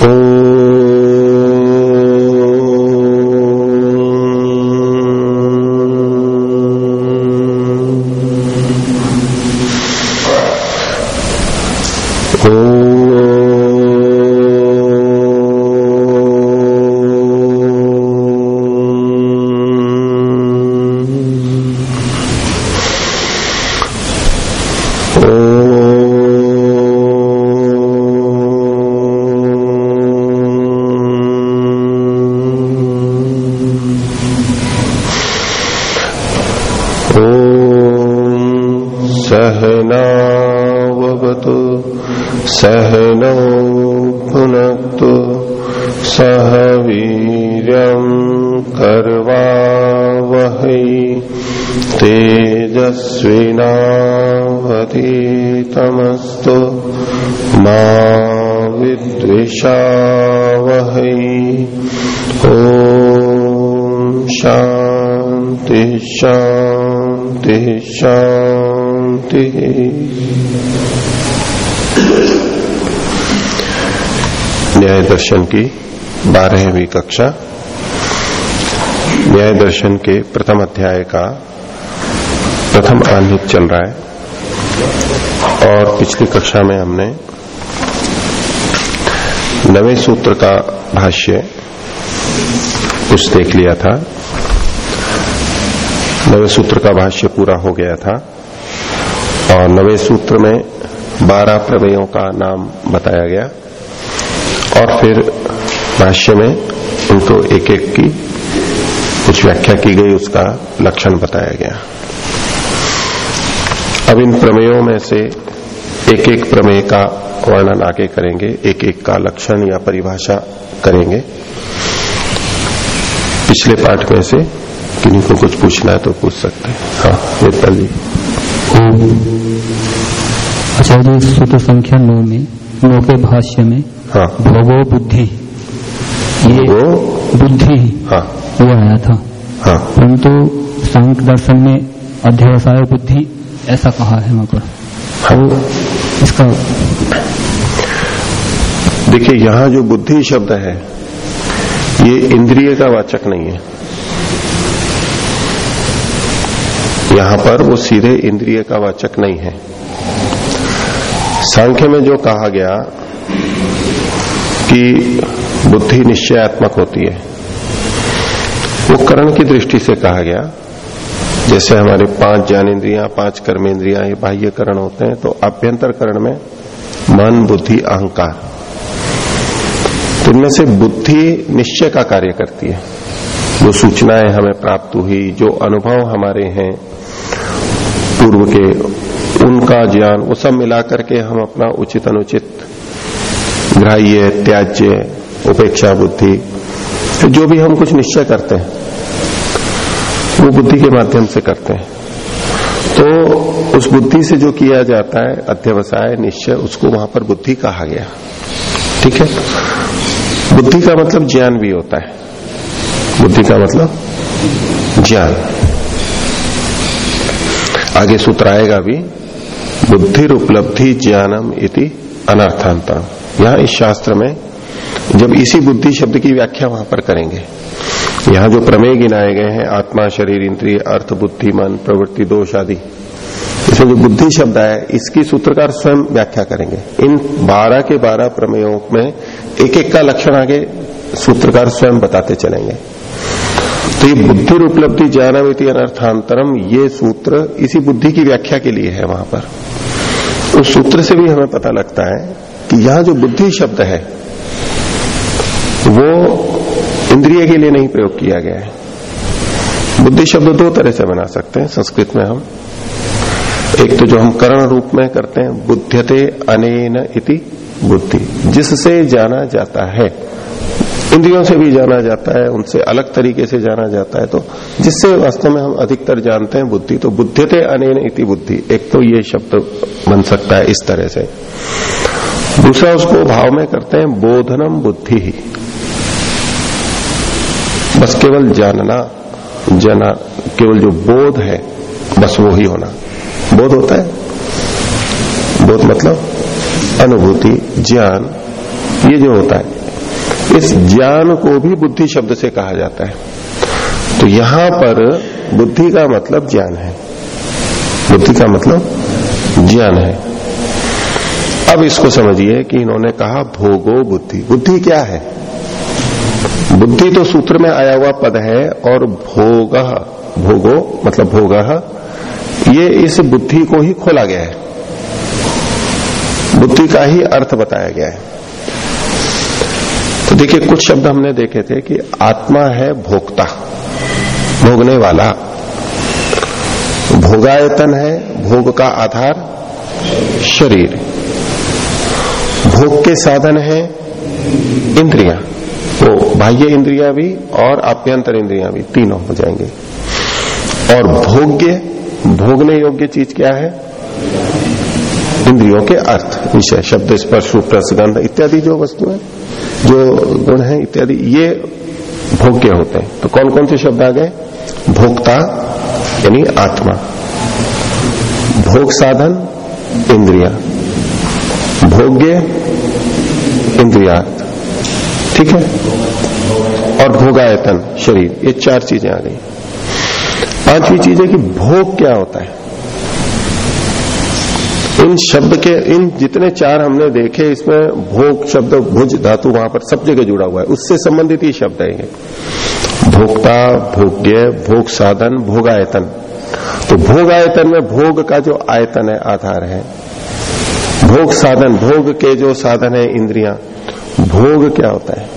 सहनावतु दर्शन की बारहवीं कक्षा, न्याय दर्शन के प्रथम अध्याय का प्रथम आह्निक चल रहा है। और पिछली कक्षा में हमने नवे सूत्र का भाष्य कुछ देख लिया था। नवे सूत्र का भाष्य पूरा हो गया था। और नवे सूत्र में बारह प्रमेयों का नाम बताया गया। और फिर भाष्य में उनको एक एक की कुछ व्याख्या की गई, उसका लक्षण बताया गया। अब इन प्रमेयों में से एक एक प्रमेय का वर्णन आगे करेंगे एक एक का लक्षण या परिभाषा करेंगे। पिछले पाठ में से किन्हीं को कुछ पूछना है तो पूछ सकते हैं। हाँ वेदपाल जी। आचार्य सूत्र संख्या नौ में, नौ के भाष्य में हाँ। भोगो बुद्धि। ये वो बुद्धि हाँ। वो आया था। हाँ। परंतु सांख्य दर्शन में अध्यवसाय बुद्धि ऐसा कहा है वहाँ पर तो इसका देखिए यहाँ जो बुद्धि शब्द है ये इंद्रिय का वाचक नहीं है। यहाँ पर वो सीधे इंद्रिय का वाचक नहीं है। सांख्य में जो कहा गया कि बुद्धि निश्चयात्मक होती है। वो करण की दृष्टि से कहा गया, जैसे हमारे पाँच ज्ञानेन्द्रियाँ, पाँच कर्मेंद्रियाँ, ये बाह्य करण होते हैं तो अभ्यंतर करण में मन, बुद्धि, अहंकार। इनमें से बुद्धि निश्चय का कार्य करती है। जो सूचनाएँ हमें प्राप्त हुई, जो अनुभव हमारे हैं, पूर्व के, उनका ज्ञान, वो सब मिलाकर के हम अपना उचित अनुचित ग्राह्य त्याज्य, उपेक्षा बुद्धि तो जो भी हम कुछ निश्चय करते हैं, वो बुद्धि के माध्यम से करते हैं। तो उस बुद्धि से जो किया जाता है, अध्यवसाय, निश्चय, उसको वहाँ पर बुद्धि कहा गया। ठीक है? बुद्धि का मतलब ज्ञान भी होता है। बुद्धि का मतलब ज्ञान। आगे सूत्र आएगा भी बुद्धि उपलब्धि ज्ञानम इति अनर्थांतरम। यहाँ इस शास्त्र में जब इसी बुद्धि शब्द की व्याख्या वहाँ पर करेंगे। यहाँ जो प्रमेय गिनाए गए हैं, आत्मा, शरीर, इंद्रिय, अर्थ, बुद्धि, मन, प्रवृत्ति, दोष आदि इसमें जो बुद्धि शब्द है इसकी सूत्रकार स्वयं व्याख्या करेंगे। इन बारह के बारह प्रमेयों में एक एक का लक्षण आगे सूत्रकार स्वयं बताते चलेंगे। तो ये बुद्धि उपलब्धि ज्ञानम इति अनर्थांतरम, ये सूत्र इसी बुद्धि की व्याख्या के लिए है वहाँ पर। उस सूत्र से भी हमें पता लगता है कि यहाँ जो बुद्धि शब्द है, वो इंद्रिय के लिए नहीं प्रयोग किया गया है। बुद्धि शब्द दो तरह से बना सकते हैं, संस्कृत में हम। एक तो जो हम करण रूप में करते हैं, बुद्ध्यते अनेन इति बुद्धि। जिससे जाना जाता है, इंद्रियों से भी जाना जाता है, उनसे अलग तरीके से जाना जाता है तो जिससे वास्तव में हम अधिकतर जानते हैं बुद्धि तो बुद्ध्यते अनेन इति बुद्धि। एक तो ये शब्द बन सकता है इस तरह से। दूसरा उसको भाव में करते हैं, बोधनम बुद्धि ही। बस केवल जानना, जना, केवल जो बोध है, बस वो ही होना। बोध होता है? बोध मतलब अनुभूति, ज्ञान, ये जो होता है। इस ज्ञान को भी बुद्धि शब्द से कहा जाता है। तो यहाँ पर बुद्धि का मतलब ज्ञान है। बुद्धि का मतलब ज्ञान है। अब इसको समझिए कि इन्होंने कहा भोगो बुद्धि। बुद्धि क्या है? बुद्धि तो सूत्र में आया हुआ पद है और भोग, भोगो मतलब भोग, ये इस बुद्धि को ही खोला गया है। बुद्धि का ही अर्थ बताया गया है। तो देखिए, कुछ शब्द हमने देखे थे कि आत्मा है भोक्ता, भोगने वाला। भोगायतन है, भोग का आधार शरीर। भोग के साधन है इंद्रिया। तो बाह्य इंद्रिया भी और आप्यंतर इंद्रिया भी तीनों हो जाएँगे। और भोग्य, भोगने योग्य चीज़ क्या है? इंद्रियों के अर्थ, विषय, शब्द, स्पर्श प्रसगंध इत्यादि जो वस्तु है, जो गुण है इत्यादि, ये भोग्य होते हैं। तो कौन कौन से शब्द आ गए? भोक्ता, यानी आत्मा। भोग साधन, इंद्रिया। भोग्य इंद्रिया। ठीक है? और भोगायतन शरीर, ये चार चीज़ें आ गई। पांचवी चीज़ है कि भोग क्या होता है? इन शब्द के, इन जितने चार हमने देखे, इसमें भोग शब्द, भुज धातु वहाँ पर सब जगह जुड़ा हुआ है। उससे संबंधित ही शब्द है भोक्ता, भोग्य, भोग साधन, भोगायतन। तो भोगायतन में भोग का जो आयतन है, आधार है भोग साधन, भोग के जो साधन है इंद्रिया, भोग क्या होता है?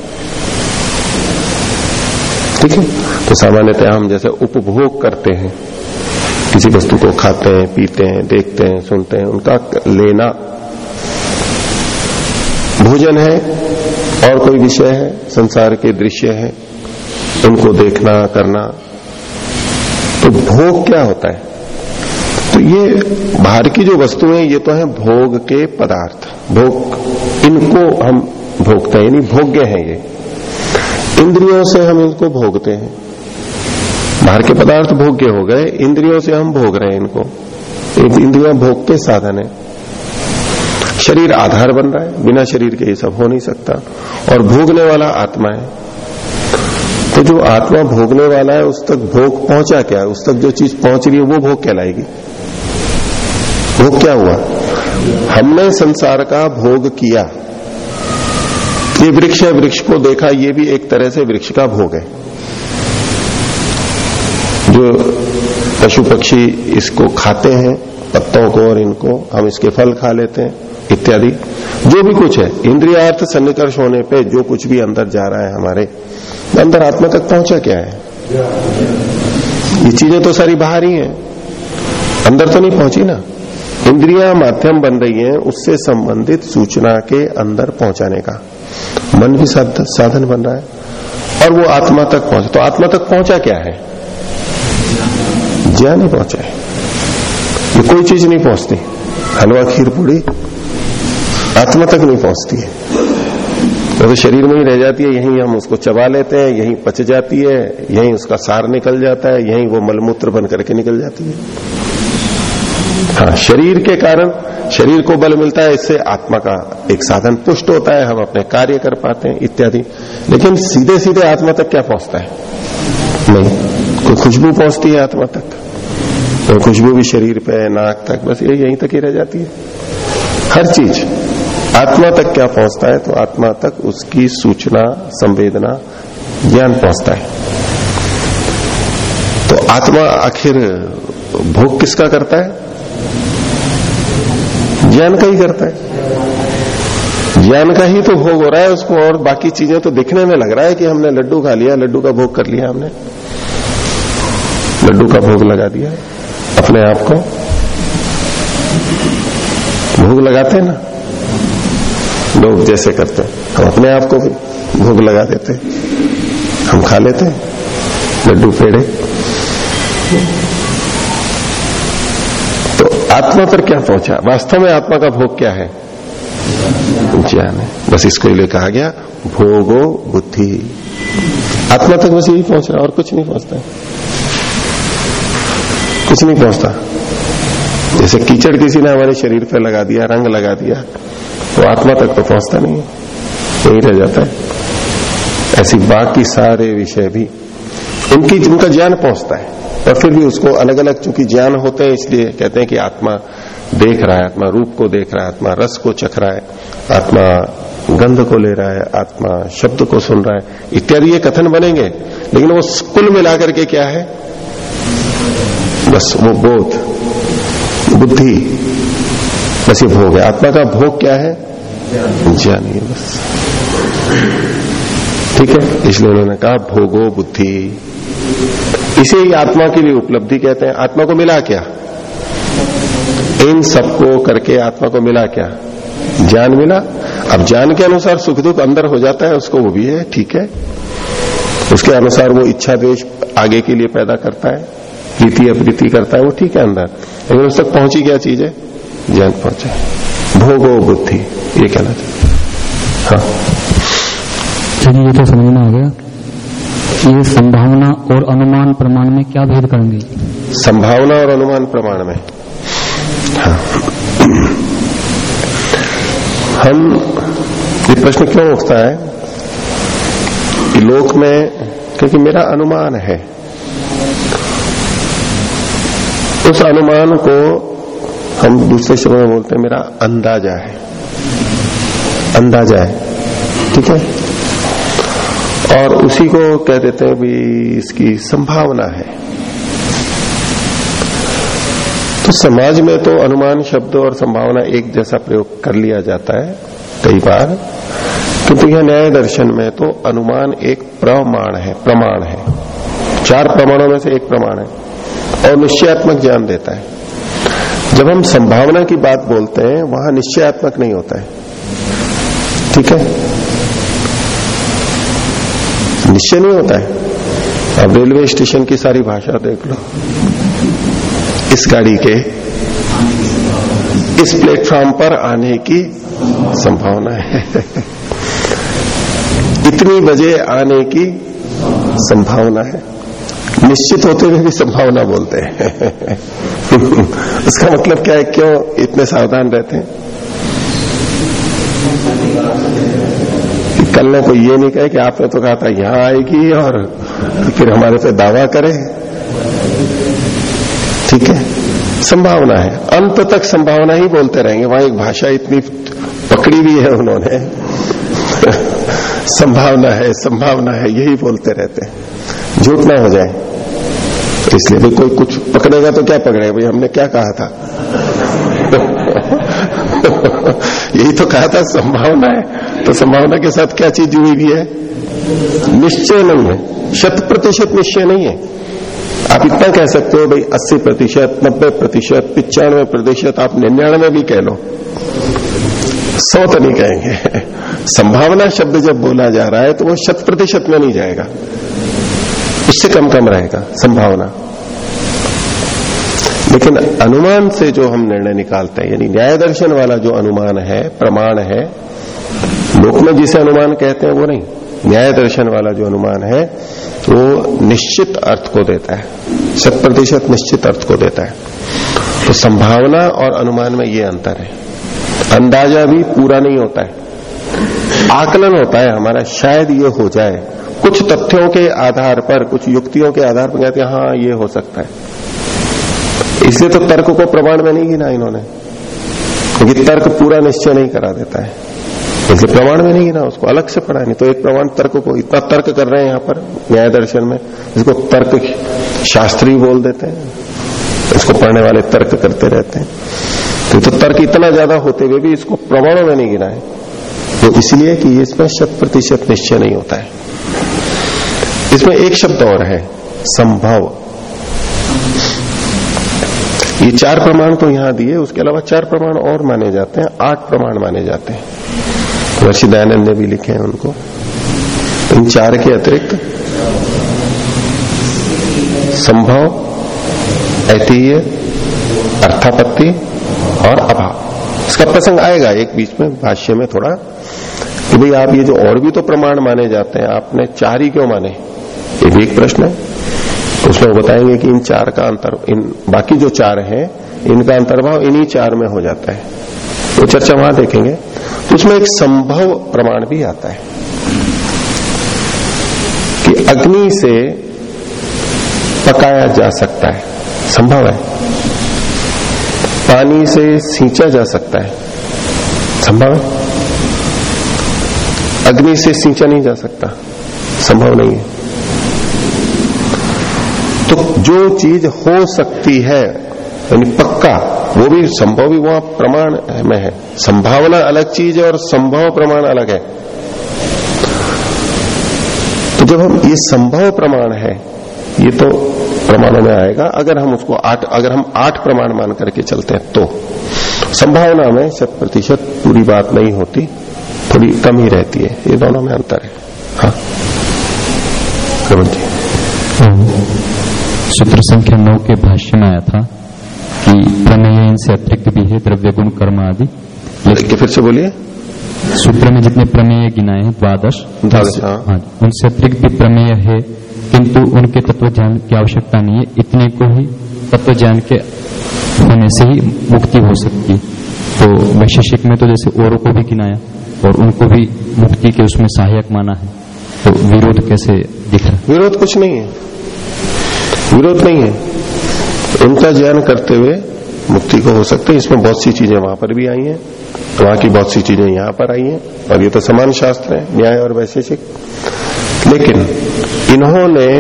ठीक है? तो सामान्यतः हम जैसे उपभोग करते हैं, किसी वस्तु को खाते हैं, पीते हैं, देखते हैं, सुनते हैं, उनका लेना भोजन है, और कोई विषय है, संसार के दृश्य है, उनको देखना, करना तो भोग क्या होता है? तो ये बाहर की जो वस्तुएँ ये तो है भोग के पदार्थ। भोग, इनको हम भोगते हैं, यानी भोग्य है ये। इंद्रियों से हम इनको भोगते हैं। बाहर के पदार्थ भोग्य हो गए, इंद्रियों से हम भोग रहे हैं इनको। इंद्रिया भोग के साधन है। शरीर आधार बन रहा है, बिना शरीर के ये सब हो नहीं सकता। और भोगने वाला आत्मा है। तो जो आत्मा भोगने वाला है, उस तक भोग पहुँचा क्या? उस तक जो चीज़ पहुँच रही है, वो भोग कहलाएगी। भोग क्या हुआ? हमने संसार का भोग किया। ये वृक्ष है, वृक्ष को देखा, ये भी एक तरह से वृक्ष का भोग है। जो पशु पक्षी इसको खाते हैं, पत्तों को और इनको, हम इसके फल खा लेते हैं, इत्यादि। जो भी कुछ है इंद्रियार्थ सन्निकर्ष होने पे जो कुछ भी अंदर जा रहा है हमारे अंदर आत्मा तक पहुँचा क्या है? ये चीज़ें तो सारी बाहर ही हैं। अंदर तो नहीं पहुँची ना। इंद्रिया माध्यम बन रही है, उससे संबंधित सूचना के अंदर पहुँचाने का। मन भी साधन बन रहा है, और वो आत्मा तक पहुँचे। तो आत्मा तक पहुँचा क्या है? ज्ञान नहीं पहुँचा है। ये कोई चीज़ नहीं पहुँचती। हलवा, खीर, पूड़ी, आत्मा तक नहीं पहुँचती है। वो तो शरीर में ही रह जाती है, यहीं हम उसको चबा लेते हैं, यहीं पच जाती है, यहीं उसका सार निकल जाता है, यहीं वो मलमूत्र बन करके निकल जाती है। हाँ शरीर के कारण, शरीर को बल मिलता है, इससे आत्मा का एक साधन पुष्ट होता है, हम अपने कार्य कर पाते हैं, इत्यादि। लेकिन सीधे सीधे आत्मा तक क्या पहुँचता है? नहीं, कोई खुशबू पहुँचती है आत्मा तक। तो खुशबू भी शरीर पे, नाक तक, बस ये यहीं तक ही रह जाती है। हर चीज़, आत्मा तक क्या पहुँचता है तो आत्मा तक उसकी सूचना, संवेदना, ज्ञान पहुँचता है। तो आत्मा आखिर भोग किसका करता है? ज्ञान का ही करता है। ज्ञान का ही तो भोग हो रहा है उसको और बाकी चीज़ें तो दिखने में लग रहा है कि हमने लड्डू खा लिया, लड्डू का भोग कर लिया हमने। लड्डू का भोग लगा दिया अपने आप को। भोग लगाते हैं ना? लोग जैसे करते हैं, हम अपने आप को भी भोग लगा देते हम खा लेते हैं, लड्डू पेड़े आत्मा पर क्या पहुँचा? वास्तव में आत्मा का भोग क्या है? ज्ञान है। बस इसको लिए कहा गया, भोगो बुद्धि। आत्मा तक बस यही पहुँच रहा और कुछ नहीं पहुँचता। कुछ नहीं पहुँचता। जैसे कीचड़ किसी ने हमारे शरीर पर लगा दिया, रंग लगा दिया तो आत्मा तक तो पहुँचता नहीं है। यही रह जाता है। ऐसी बाकी सारे विषय भी उनकी उनका ज्ञान पहुँचता है। और फिर भी उसको अलग अलग चूँकि ज्ञान होते हैं, इसलिए कहते हैं कि आत्मा देख रहा है, आत्मा रूप को देख रहा है, आत्मा रस को चख रहा है, आत्मा गंध को ले रहा है, आत्मा शब्द को सुन रहा है, इत्यादि ये कथन बनेंगे। लेकिन वो कुल मिलाकर के क्या है? बस वो बोध, बुद्धि, बस ये भोग है। आत्मा का भोग क्या है? ज्ञान ही बस। ठीक है? इसलिए उन्होंने कहा, भोगो बुद्धि। इसे ही आत्मा की भी उपलब्धि कहते हैं। आत्मा को मिला क्या? इन सबको करके आत्मा को मिला क्या? ज्ञान मिला। अब ज्ञान के अनुसार सुख दुख अंदर हो जाता है, उसको वो भी है, ठीक है। उसके अनुसार वो इच्छा देश आगे के लिए पैदा करता है। प्रीति अप्रीति करता है, वो ठीक है अंदर। लेकिन उस तक पहुँची क्या चीज़ है? ज्ञान पहुँचे। भोगो बुद्धि, ये कहना चाहिए हाँ। चलिए, ये तो समझ में आ गया। ये संभावना और अनुमान प्रमाण में क्या भेद करेंगे? संभावना और अनुमान प्रमाण में। हाँ। हम ये प्रश्न क्यों उठता है? कि लोक में, क्योंकि मेरा अनुमान है, उस अनुमान को हम दूसरे शब्द में बोलते हैं, मेरा अंदाज़ा है। अंदाज़ा है। ठीक है? और उसी को कह देते हैं भी इसकी संभावना है। तो समाज में तो अनुमान, शब्द और संभावना एक जैसा प्रयोग कर लिया जाता है कई बार। किंतु यह न्याय दर्शन में तो अनुमान एक प्रमाण है प्रमाण है। चार प्रमाणों में से एक प्रमाण है और निश्चयात्मक ज्ञान देता है। जब हम संभावना की बात बोलते हैं, वहाँ निश्चयात्मक नहीं होता है। ठीक है? निश्चय नहीं होता है। अब रेलवे स्टेशन की सारी भाषा देख लो। इस गाड़ी के इस प्लेटफॉर्म पर आने की संभावना है। इतनी बजे आने की संभावना है। निश्चित होते हुए भी संभावना बोलते हैं। उसका मतलब क्या है? क्यों इतने सावधान रहते हैं? कल ने कोई ये नहीं कहे कि आपने तो कहा था, यहाँ आएगी और फिर हमारे पे दावा करे। ठीक है? संभावना है। अंत तक संभावना ही बोलते रहेंगे। वहाँ एक भाषा इतनी पकड़ी हुई है उन्होंने। संभावना है संभावना है, यही बोलते रहते झूठ ना हो जाए। इसलिए भी कोई कुछ पकड़ेगा तो क्या पकड़ेगा? भाई, हमने क्या कहा था? यही तो कहा था, संभावना है। तो संभावना के साथ क्या चीज़ जुड़ी हुई है? निश्चय नहीं है। शत प्रतिशत निश्चय नहीं है। आप इतना कह सकते हो, भाई 80 प्रतिशत, नब्बे प्रतिशत पिचानवे प्रतिशत, आप निन्यानवे भी कह लो। सौ तो नहीं कहेंगे। संभावना शब्द जब बोला जा रहा है तो वो शत प्रतिशत में नहीं जाएगा। उससे कम कम रहेगा, संभावना। लेकिन अनुमान से जो हम निर्णय निकालते हैं, यानी न्याय दर्शन वाला जो अनुमान है, प्रमाण है, लोक में जिसे अनुमान कहते हैं वो नहीं। न्याय दर्शन वाला जो अनुमान है, वो निश्चित अर्थ को देता है। शत प्रतिशत निश्चित अर्थ को देता है। तो संभावना और अनुमान में ये अंतर है। अंदाज़ा भी पूरा नहीं होता है। आकलन होता है हमारा, शायद ये हो जाए। कुछ तथ्यों के आधार पर, कुछ युक्तियों के आधार पर कहते हैं हाँ ये हो सकता है। इसलिए तो तर्क को प्रमाण में नहीं गिना इन्होंने। क्योंकि तर्क पूरा निश्चय नहीं करा देता है। इसलिए प्रमाण में नहीं गिना उसको अलग से पढ़ा नहीं तो एक प्रमाण तर्क को इतना तर्क कर रहे हैं यहाँ पर न्याय दर्शन में इसको तर्क शास्त्री बोल देते हैं इसको पढ़ने वाले तर्क करते रहते हैं। तो, तो तर्क इतना ज़्यादा होते हुए भी इसको प्रमाणों में नहीं गिना है। तो इसलिए कि इसमें शत प्रतिशत निश्चय नहीं होता है। इसमें एक शब्द और है संभव। ये चार प्रमाण तो यहाँ दिए, उसके अलावा चार प्रमाण और माने जाते हैं, आठ प्रमाण माने जाते हैं। वर्षी दयानंद ने भी लिखे हैं उनको। इन चार के अतिरिक्त संभव ऐतीय अर्थापत्ति और अभाव। इसका प्रसंग आएगा एक बीच में, भाष्य में थोड़ा, कि भाई आप ये जो और भी तो प्रमाण माने जाते हैं, आपने चार ही क्यों माने? ये भी एक प्रश्न है। तो उसमें वो बताएँगे कि इन चार का अंतर, इन बाकी जो चार हैं, इनका अंतर्भाव इन्हीं चार में हो जाता है। वो चर्चा वहाँ देखेंगे। तो उसमें एक संभव प्रमाण भी आता है कि अग्नि से पकाया जा सकता है। संभव है। पानी से सींचा जा सकता है। संभव है। अग्नि से सींचा नहीं जा सकता। संभव नहीं है। तो जो चीज़ हो सकती है, यानी पक्का, वो भी संभव भी वहाँ प्रमाण में है। संभावना अलग चीज़ है और संभव प्रमाण अलग है। तो जब हम, ये संभव प्रमाण है, ये तो प्रमाणों में आएगा, अगर हम उसको आठ, अगर हम आठ प्रमाण मान करके चलते हैं तो। संभावना में शत प्रतिशत पूरी बात नहीं होती, थोड़ी कम ही रहती है, ये दोनों में अंतर है। हाँ। जी। सूत्र संख्या नौ के भाष्य में आया था कि प्रमेय इनसे अतिरिक्त भी है द्रव्य गुण कर्म आदि। फिर से बोलिए। सूत्र में जितने प्रमेय गिनाए हैं द्वादश द्वादश हाँ। हाँ उनसे अतिरिक्त भी प्रमेय है किंतु उनके तत्व ज्ञान की आवश्यकता नहीं है। इतने को ही तत्व ज्ञान के होने से ही मुक्ति हो सकती तो वैशेषिक में तो जैसे औरों को भी गिनाया और उनको भी मुक्ति के उसमें सहायक माना है। तो विरोध कैसे दिख? रहा है विरोध कुछ नहीं है। विरोध नहीं है। उनका ज्ञान करते हुए मुक्ति को हो सकते इसमें बहुत सी चीज़ें वहाँ पर भी आई हैं। वहाँ की बहुत सी चीज़ें यहाँ पर आई हैं। और ये तो समान शास्त्र है, न्याय और वैशेषिक। लेकिन इन्होंने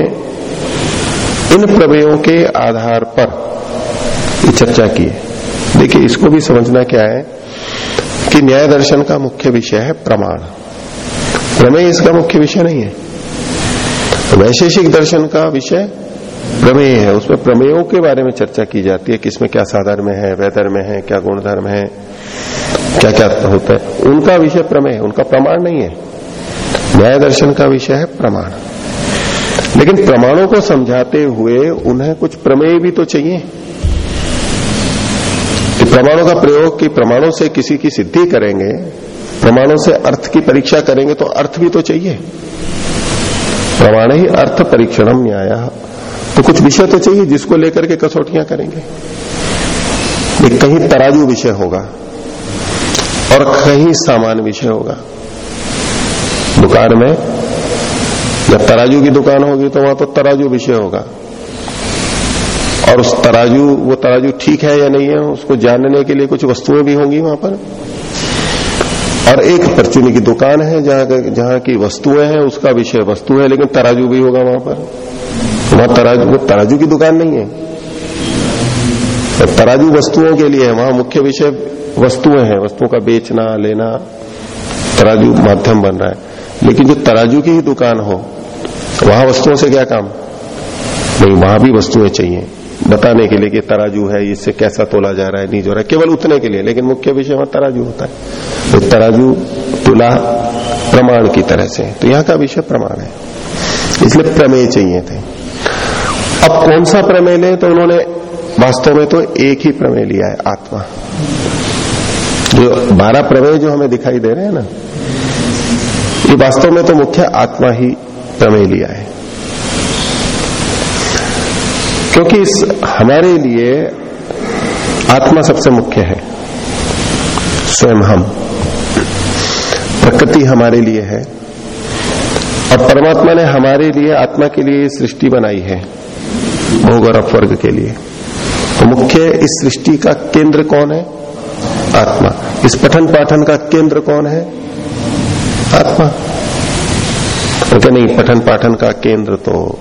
इन प्रमेयों के आधार पर चर्चा की है। देखिए, इसको भी समझना क्या है कि न्याय दर्शन का मुख्य विषय है प्रमाण। प्रमेय इसका मुख्य विषय नहीं है। वैशेषिक दर्शन का विषय प्रमेय है, उसमें प्रमेयों के बारे में चर्चा की जाती है, किसमें क्या साधर्म है वैधर्म है, क्या गुणधर्म है क्या क्या होता है। उनका विषय प्रमेय उनका प्रमाण नहीं है। न्याय दर्शन का विषय है प्रमाण। लेकिन प्रमाणों को समझाते हुए उन्हें कुछ प्रमेय भी तो चाहिए। कि प्रमाणों का प्रयोग कि प्रमाणों से किसी की सिद्धि करेंगे, प्रमाणों से अर्थ की परीक्षा करेंगे तो अर्थ भी तो चाहिए। प्रमाण ही अर्थ परीक्षणम न्याय। तो कुछ विषय तो चाहिए जिसको लेकर के कसौटियाँ करेंगे। एक कहीं तराजू विषय होगा और कहीं सामान विषय होगा। दुकान में जब तराजू की दुकान होगी तो वहाँ तो तराजू विषय होगा। और उस तराजू, वो तराजू ठीक है या नहीं है, उसको जानने के लिए कुछ वस्तुएँ भी होंगी वहाँ पर। और एक परचूनी की दुकान है जहाँ जहाँ की वस्तुएँ हैं, उसका विषय वस्तु है, लेकिन तराजू भी होगा वहाँ पर। वहाँ तराजू, वो तराजू की दुकान नहीं है। तराजू वस्तुओं के लिए है, वहाँ मुख्य विषय वस्तुएँ हैं, वस्तुओं का बेचना, लेना, तराजू माध्यम बन रहा है। लेकिन जो तराजू की ही दुकान हो, वहाँ वस्तुओं से क्या काम? नहीं, वहाँ भी वस्तुएँ चाहिए। बताने के लिए कि तराजू है, इससे कैसा तोला जा रहा है, नहीं जो रहा है, केवल उतने के लिए, लेकिन मुख्य विषय वहाँ तराजू होता है। तो तराजू, तुला, प्रमाण की तरह से। तो यहाँ का विषय प्रमाण है। इसलिए प्रमेय चाहिए थे। अब कौन सा प्रमेय ले? तो उन्होंने वास्तव में तो एक ही प्रमेय लिया है, आत्मा। जो बारह प्रमेय जो हमें दिखाई दे रहे हैं ना, ये वास्तव में तो मुख्य आत्मा ही प्रमेय लिया है। क्योंकि इस हमारे लिए आत्मा सबसे मुख्य है। स्वयं हम। प्रकृति हमारे लिए है। और परमात्मा ने हमारे लिए आत्मा के लिए सृष्टि बनाई है। भोग और अपवर्ग के लिए। तो मुख्य इस सृष्टि का केंद्र कौन है? आत्मा। इस पठन पाठन का केंद्र कौन है? आत्मा। तो नहीं, पठन पाठन का केंद्र तो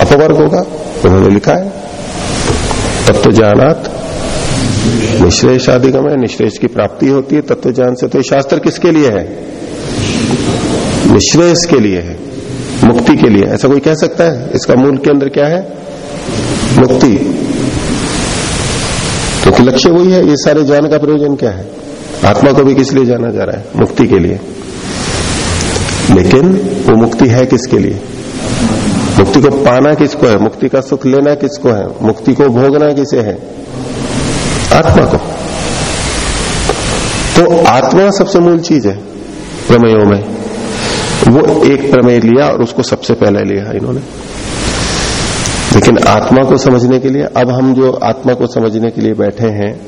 अपवर्ग होगा, उन्होंने लिखा है। तत्व ज्ञानात निश्रेष आदिगम है निश्रेष की प्राप्ति होती है, तत्व ज्ञान से। तो शास्त्र किसके लिए है? निश्रेष के लिए है, मुक्ति के लिए ऐसा कोई कह सकता है? इसका मूल केंद्र क्या है? मुक्ति। क्योंकि लक्ष्य वही है, ये सारे ज्ञान का प्रयोजन क्या है? आत्मा को भी किस लिए जाना जा रहा है? मुक्ति के लिए। लेकिन वो मुक्ति है किसके लिए? मुक्ति को पाना किसको है? मुक्ति का सुख लेना किसको है? मुक्ति को भोगना किसे है? आत्मा को। तो आत्मा सबसे मूल चीज़ है, प्रमेयों में। वो एक प्रमेय लिया और उसको सबसे पहले लिया इन्होंने। लेकिन आत्मा को समझने के लिए, अब हम जो आत्मा को समझने के लिए बैठे हैं,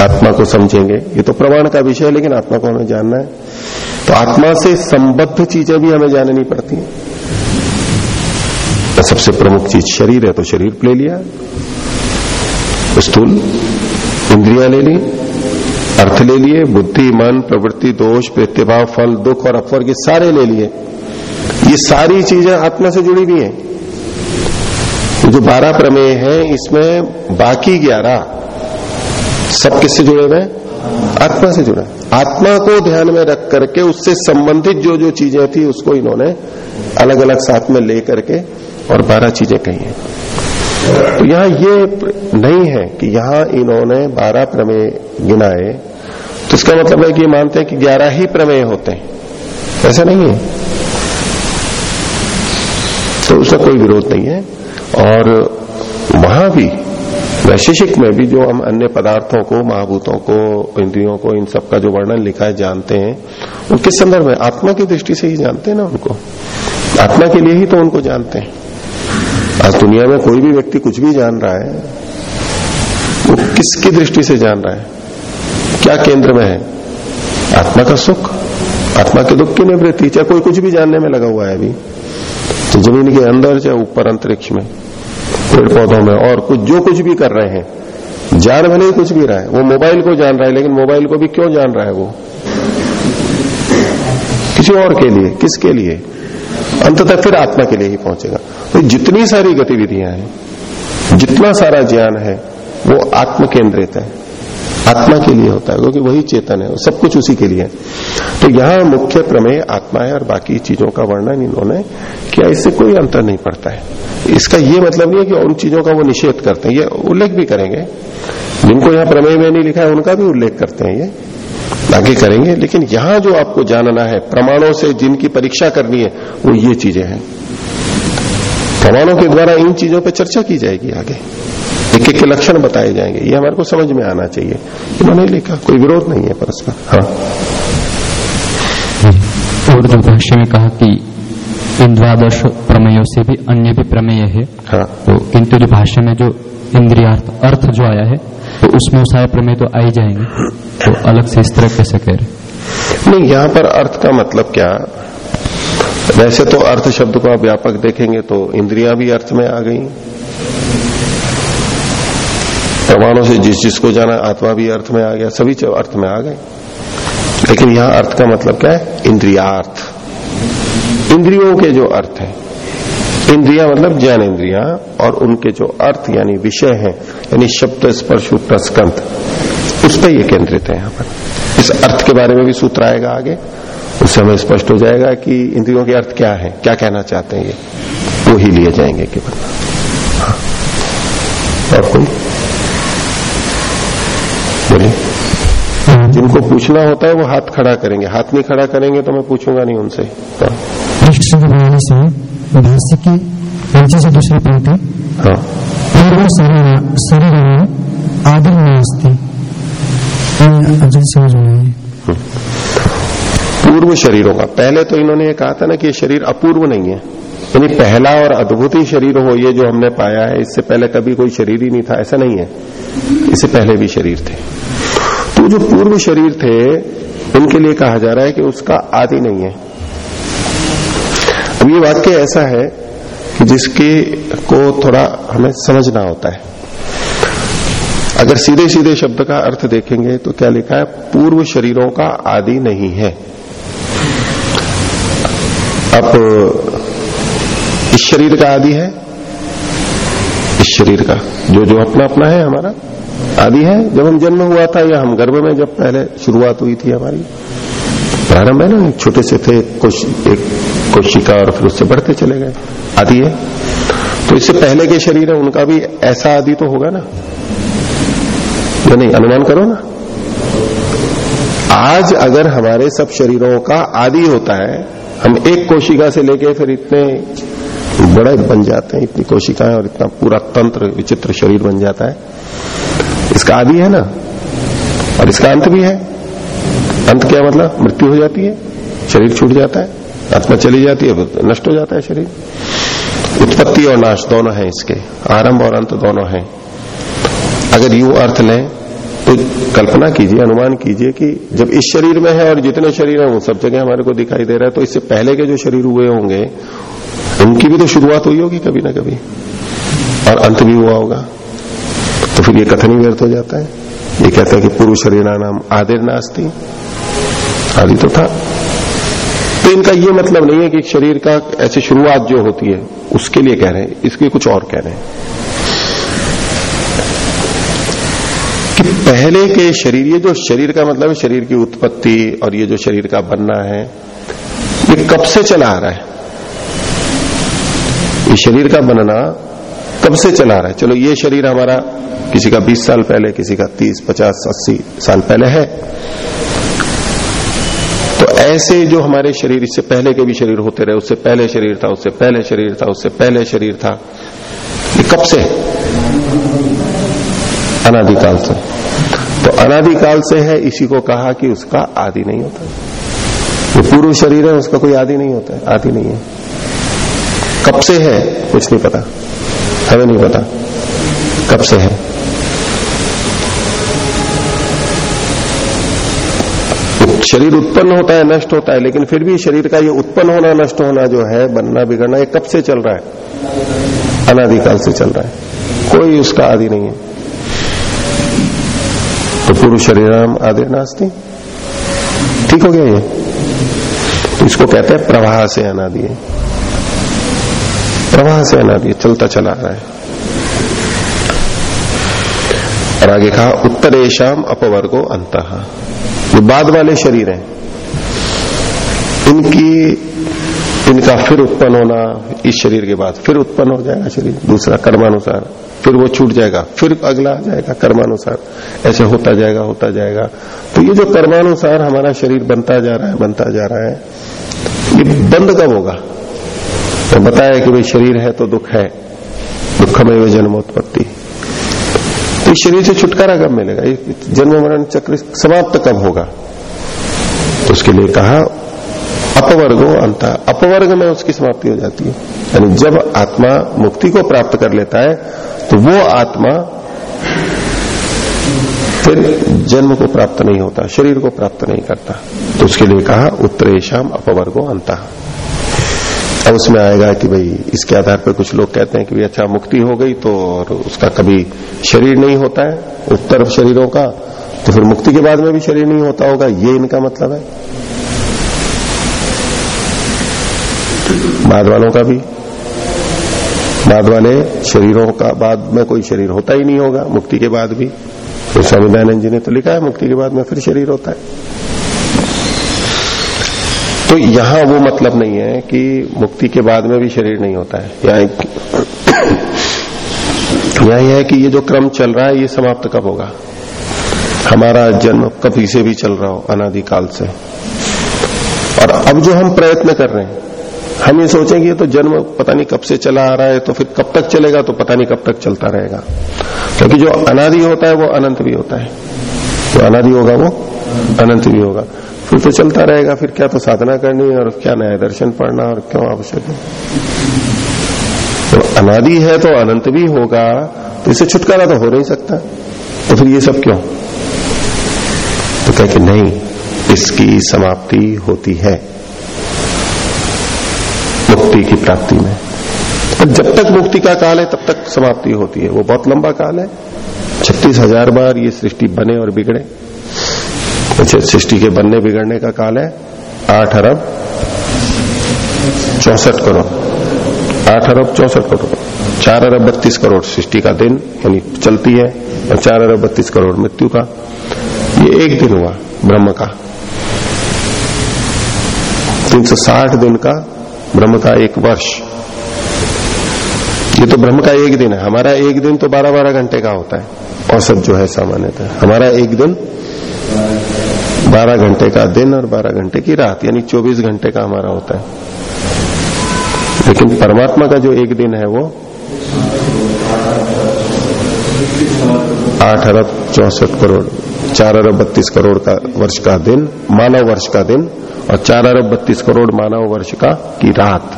आत्मा को समझेंगे। ये तो प्रमाण का विषय है, लेकिन आत्मा को हमें जानना है। तो आत्मा से संबद्ध चीज़ें भी हमें जाननी पड़ती हैं। सबसे प्रमुख चीज़ शरीर है तो शरीर ले लिया। स्थूल इंद्रिया ले ली, अर्थ ले लिए, बुद्धि, मन, प्रवृत्ति, दोष प्रतिभाव फल, दुख और अपवर्ग सारे ले लिए। ये सारी चीज़ें आत्मा से जुड़ी हुई हैं। जो बारह प्रमेय है, इसमें बाकी ग्यारह सब किससे जुड़े हुए आत्मा से जुड़ा आत्मा को ध्यान में रख करके उससे संबंधित जो जो चीज़ें थी, उसको इन्होंने अलग अलग साथ में ले करके और बारह चीज़ें कही हैं। तो यहाँ ये नहीं है कि यहाँ इन्होंने बारह प्रमेय गिनाए। तो इसका मतलब है कि ये मानते हैं कि ग्यारह ही प्रमेय होते हैं। ऐसा नहीं है। तो उसका कोई विरोध नहीं है। और वहाँ भी, वैशेषिक में भी जो हम अन्य पदार्थों को, महाभूतों को, इंद्रियों को, इन सब का जो वर्णन लिखा है, जानते हैं वो किस संदर्भ में आत्मा की दृष्टि से ही जानते हैं ना उनको? आत्मा के लिए ही तो उनको जानते हैं। आज दुनिया में कोई भी व्यक्ति कुछ भी जान रहा है, वो किसकी दृष्टि से जान रहा है? क्या केंद्र में है? आत्मा का सुख, आत्मा के दुख की निवृत्ति, चाहे कोई कुछ भी जानने में लगा हुआ है अभी। तो ज़मीन के अंदर चाहे ऊपर अंतरिक्ष में पेड़ पौधों में, और कुछ, जो कुछ भी कर रहे हैं। जान भले ही कुछ भी रहा है, वो मोबाइल को जान रहा है, लेकिन मोबाइल को भी क्यों जान रहा है वो? किसी और के लिए, किसके लिए? अंततः फिर आत्मा के लिए ही पहुंचेगा। तो जितनी सारी गतिविधियाँ हैं, जितना सारा ज्ञान है, वो आत्म केंद्रित है। आत्मा के लिए होता है, क्योंकि वही चेतन है, सब कुछ उसी के लिए। तो यहाँ मुख्य प्रमेय आत्मा है और बाकी चीज़ों का वर्णन इन्होंने किया, इससे कोई अंतर नहीं पड़ता है। इसका ये मतलब नहीं है कि उन चीज़ों का वो निषेध करते हैं, ये उल्लेख भी करेंगे। जिनको यहाँ प्रमेय में नहीं लिखा है, उनका भी उल्लेख करते हैं ये आगे करेंगे। लेकिन यहाँ जो आपको जानना है, प्रमाणों से जिनकी परीक्षा करनी है, वो ये चीज़ें हैं। प्रमाणों के द्वारा इन चीज़ों पर चर्चा की जाएगी आगे। एक एक के लक्षण बताए जाएँगे। ये हमारे को समझ में आना चाहिए। इन्होंने लिखा कोई विरोध नहीं है परस्पर। हाँ। और जो भाष्य में कहा कि इन द्वादश प्रमेयों से भी अन्य भी प्रमेय है हाँ। तो किंतु जो भाष्य में जो इंद्रियार्थ अर्थ जो आया है तो उसमें सारे प्रमेय तो आ ही जाएँगे। तो अलग से इस तरह कैसे कह रहे नहीं यहाँ पर अर्थ का मतलब क्या? वैसे तो अर्थ शब्द को आप व्यापक देखेंगे तो इंद्रियाँ भी अर्थ में आ गई। प्रमाणों से जिस जिसको जाना, आत्मा भी अर्थ में आ गया, सभी अर्थ में आ गए। लेकिन यहाँ अर्थ का मतलब क्या है? इंद्रियार्थ। इंद्रियों के जो अर्थ है, इंद्रिया मतलब ज्ञान इंद्रिया और उनके जो अर्थ यानी विषय है, यानी शब्द स्पर्श प्रस्कंत उस पर यह केंद्रित है यहाँ पर। इस अर्थ के बारे में भी सूत्र आएगा आगे। उससे हमें स्पष्ट हो जाएगा कि इंद्रियों के अर्थ क्या है, क्या कहना चाहते हैं ये। वो ही लिए जाएँगे केवल। हाँ। और कोई? बोलिए। जिनको पूछना होता है वो हाथ खड़ा करेंगे। हाथ नहीं खड़ा करेंगे तो मैं पूछूँगा नहीं उनसे। हाँ। से भाष्य पंची से दूसरी पंक्ति। हाँ। पूर्व शरीर आदि नास्ती। समझ में पूर्व शरीरों का। पहले तो इन्होंने ये कहा था ना कि ये शरीर अपूर्व नहीं है। यानी पहला और अद्भुत ही शरीर हो ये जो हमने पाया है, इससे पहले कभी कोई शरीर ही नहीं था, ऐसा नहीं है। इससे पहले भी शरीर थे। तो जो पूर्व शरीर थे उनके लिए कहा जा रहा है कि उसका आदि नहीं है। अब ये वाक्य ऐसा है कि जिसके को थोड़ा हमें समझना होता है। अगर सीधे सीधे शब्द का अर्थ देखेंगे तो क्या लिखा है? पूर्व शरीरों का आदि नहीं है। अब इस शरीर का आदि है? इस शरीर का। जो जो अपना अपना है हमारा आदि है। जब हम जन्म हुआ था या हम गर्भ में जब पहले शुरुआत हुई थी हमारी प्रारंभ है ना छोटे से थे कोश, एक कोशिका और फिर उससे बढ़ते चले गए। आदि है। तो इससे पहले के शरीर है उनका भी ऐसा आदि तो होगा ना। या नहीं अनुमान करो ना। आज अगर हमारे सब शरीरों का आदि होता है हम एक कोशिका से लेके फिर इतने बड़े बन जाते हैं, इतनी कोशिकाएँ और इतना पूरा तंत्र, विचित्र शरीर बन जाता है। इसका आदि है ना? और इसका अंत भी है। अंत क्या मतलब? मृत्यु हो जाती है, शरीर छूट जाता है, आत्मा चली जाती है नष्ट हो जाता है शरीर। उत्पत्ति और नाश दोनों है इसके। आरंभ और अंत दोनों हैं। अगर यू अर्थ लें तो कल्पना कीजिए, अनुमान कीजिए कि जब इस शरीर में है और जितने शरीर है, वो सब जगह हमारे को दिखाई दे रहा है तो इससे पहले के जो शरीर हुए होंगे, उनकी भी तो शुरुआत हुई होगी कभी ना कभी। और अंत भी हुआ होगा। तो फिर ये कथन ही व्यर्थ हो जाता है। ये कहते हैं कि पूर्व शरीर नाम आदिर नास्ती। आदि तो था। तो इनका ये मतलब नहीं है कि शरीर का ऐसी शुरुआत जो होती है, उसके लिए कह रहे हैं। इसके कुछ और कह रहे हैं कि पहले के शरीर ये जो शरीर का मतलब है शरीर की उत्पत्ति और ये जो शरीर का बनना है ये कब से चला आ रहा है? ये शरीर का बनना कब से चला रहा है? चलो ये शरीर हमारा किसी का 20 साल पहले किसी का 30, 50, 80 साल पहले है। तो ऐसे जो हमारे शरीर इससे पहले के भी शरीर होते रहे उससे पहले शरीर था उससे पहले शरीर था उससे पहले शरीर था ये कब से अनादिकाल से। तो अनादिकाल से है, इसी को कहा कि उसका आदि नहीं होता। जो पूर्व शरीर है, उसका कोई आदि नहीं होता है, आदि नहीं है। कब से है, कुछ नहीं पता। हमें नहीं पता। कब से है। शरीर उत्पन्न होता है, नष्ट होता है, लेकिन फिर भी शरीर का ये उत्पन्न होना, नष्ट होना जो है, बनना, बिगड़ना, ये कब से चल रहा है? अनादिकाल से चल रहा है। कोई उसका आदि नहीं है। तो पूर्व शरीराम आदि नास्ती। ठीक हो गया ये। तो इसको कहते हैं प्रवाह से अनादि प्रवाह से अनादि चलता चला रहा है। और आगे कहा उत्तरेशम अपवर्गो अंत। जो बाद वाले शरीर हैं। इनकी इनका फिर उत्पन्न होना इस शरीर के बाद, फिर उत्पन्न हो जाएगा शरीर। दूसरा कर्मानुसार, फिर वो छूट जाएगा, फिर अगला आ जाएगा कर्मानुसार। ऐसे होता जाएगा होता जाएगा। तो ये जो कर्मानुसार हमारा शरीर बनता जा रहा है, बनता जा रहा है, ये बंद कब होगा? तो बताया कि भाई शरीर है तो दुख है, दुख दुखमय जन्मोत्पत्ति। तो इस शरीर से छुटकारा कब मिलेगा? जन्म मरण चक्र समाप्त कब होगा? तो उसके लिए कहा अपवर्गो अंत। अपवर्ग में उसकी समाप्ति हो जाती है। यानी जब आत्मा मुक्ति को प्राप्त कर लेता है तो वो आत्मा फिर जन्म को प्राप्त नहीं होता, शरीर को प्राप्त नहीं करता। तो उसके लिए कहा उत्तरेशम अपवर्गो अंत। अब उसमें आएगा कि भाई, इसके आधार पर कुछ लोग कहते हैं कि भाई अच्छा मुक्ति हो गई तो और उसका कभी शरीर नहीं होता है, उत्तर शरीरों का तो फिर मुक्ति के बाद में भी शरीर नहीं होता होगा, ये इनका मतलब है। बाद वालों का भी। बाद वाले शरीरों का, बाद में कोई शरीर होता ही नहीं होगा, मुक्ति के बाद भी। तो स्वामी दयानंद जी ने तो लिखा है, मुक्ति के बाद में फिर शरीर होता है। तो यहाँ वो मतलब नहीं है कि मुक्ति के बाद में भी शरीर नहीं होता है। यहाँ यह है कि ये जो क्रम चल रहा है, ये समाप्त कब होगा? हमारा जन्म कभी से भी चल रहा हो, अनादिकाल से। और अब जो हम प्रयत्न कर रहे हैं हम ये सोचेंगे तो जन्म पता नहीं कब से चला आ रहा है तो फिर कब तक चलेगा तो पता नहीं कब तक चलता रहेगा। क्योंकि जो अनादि होता है, वो अनंत भी होता है। जो अनादि होगा, वो अनंत भी होगा। फिर तो चलता रहेगा, फिर क्या तो साधना करनी और क्या नया दर्शन पढ़ना, और क्यों आवश्यक है? तो अनादि है तो अनंत भी होगा तो इसे छुटकारा तो हो नहीं सकता। तो फिर ये सब क्यों? तो कह कि नहीं, इसकी समाप्ति होती है। मुक्ति की प्राप्ति में। तो जब तक मुक्ति का काल है, तब तक समाप्ति होती है। वो बहुत लंबा काल है। छत्तीस हज़ार बार ये सृष्टि बने और बिगड़े। अच्छा सृष्टि के बनने बिगड़ने का काल है आठ अरब चौसठ करोड़। आठ अरब चौसठ करोड़। चार अरब बत्तीस करोड़ सृष्टि का दिन, यानी चलती है, और चार अरब बत्तीस करोड़ मृत्यु का। ये एक दिन हुआ, ब्रह्म का। 360 दिन का ब्रह्म का एक वर्ष। ये तो ब्रह्म का एक दिन है। हमारा एक दिन तो बारह बारह घंटे का होता है। औसत जो है सामान्यतः। हमारा एक दिन बारह घंटे का दिन और बारह घंटे की रात, यानी चौबीस घंटे का हमारा होता है। लेकिन परमात्मा का जो एक दिन है वो आठ अरब चौसठ करोड़, चार अरब बत्तीस करोड़ का वर्ष का दिन, मानव वर्ष का दिन और चार अरब बत्तीस करोड़ मानव वर्ष का की रात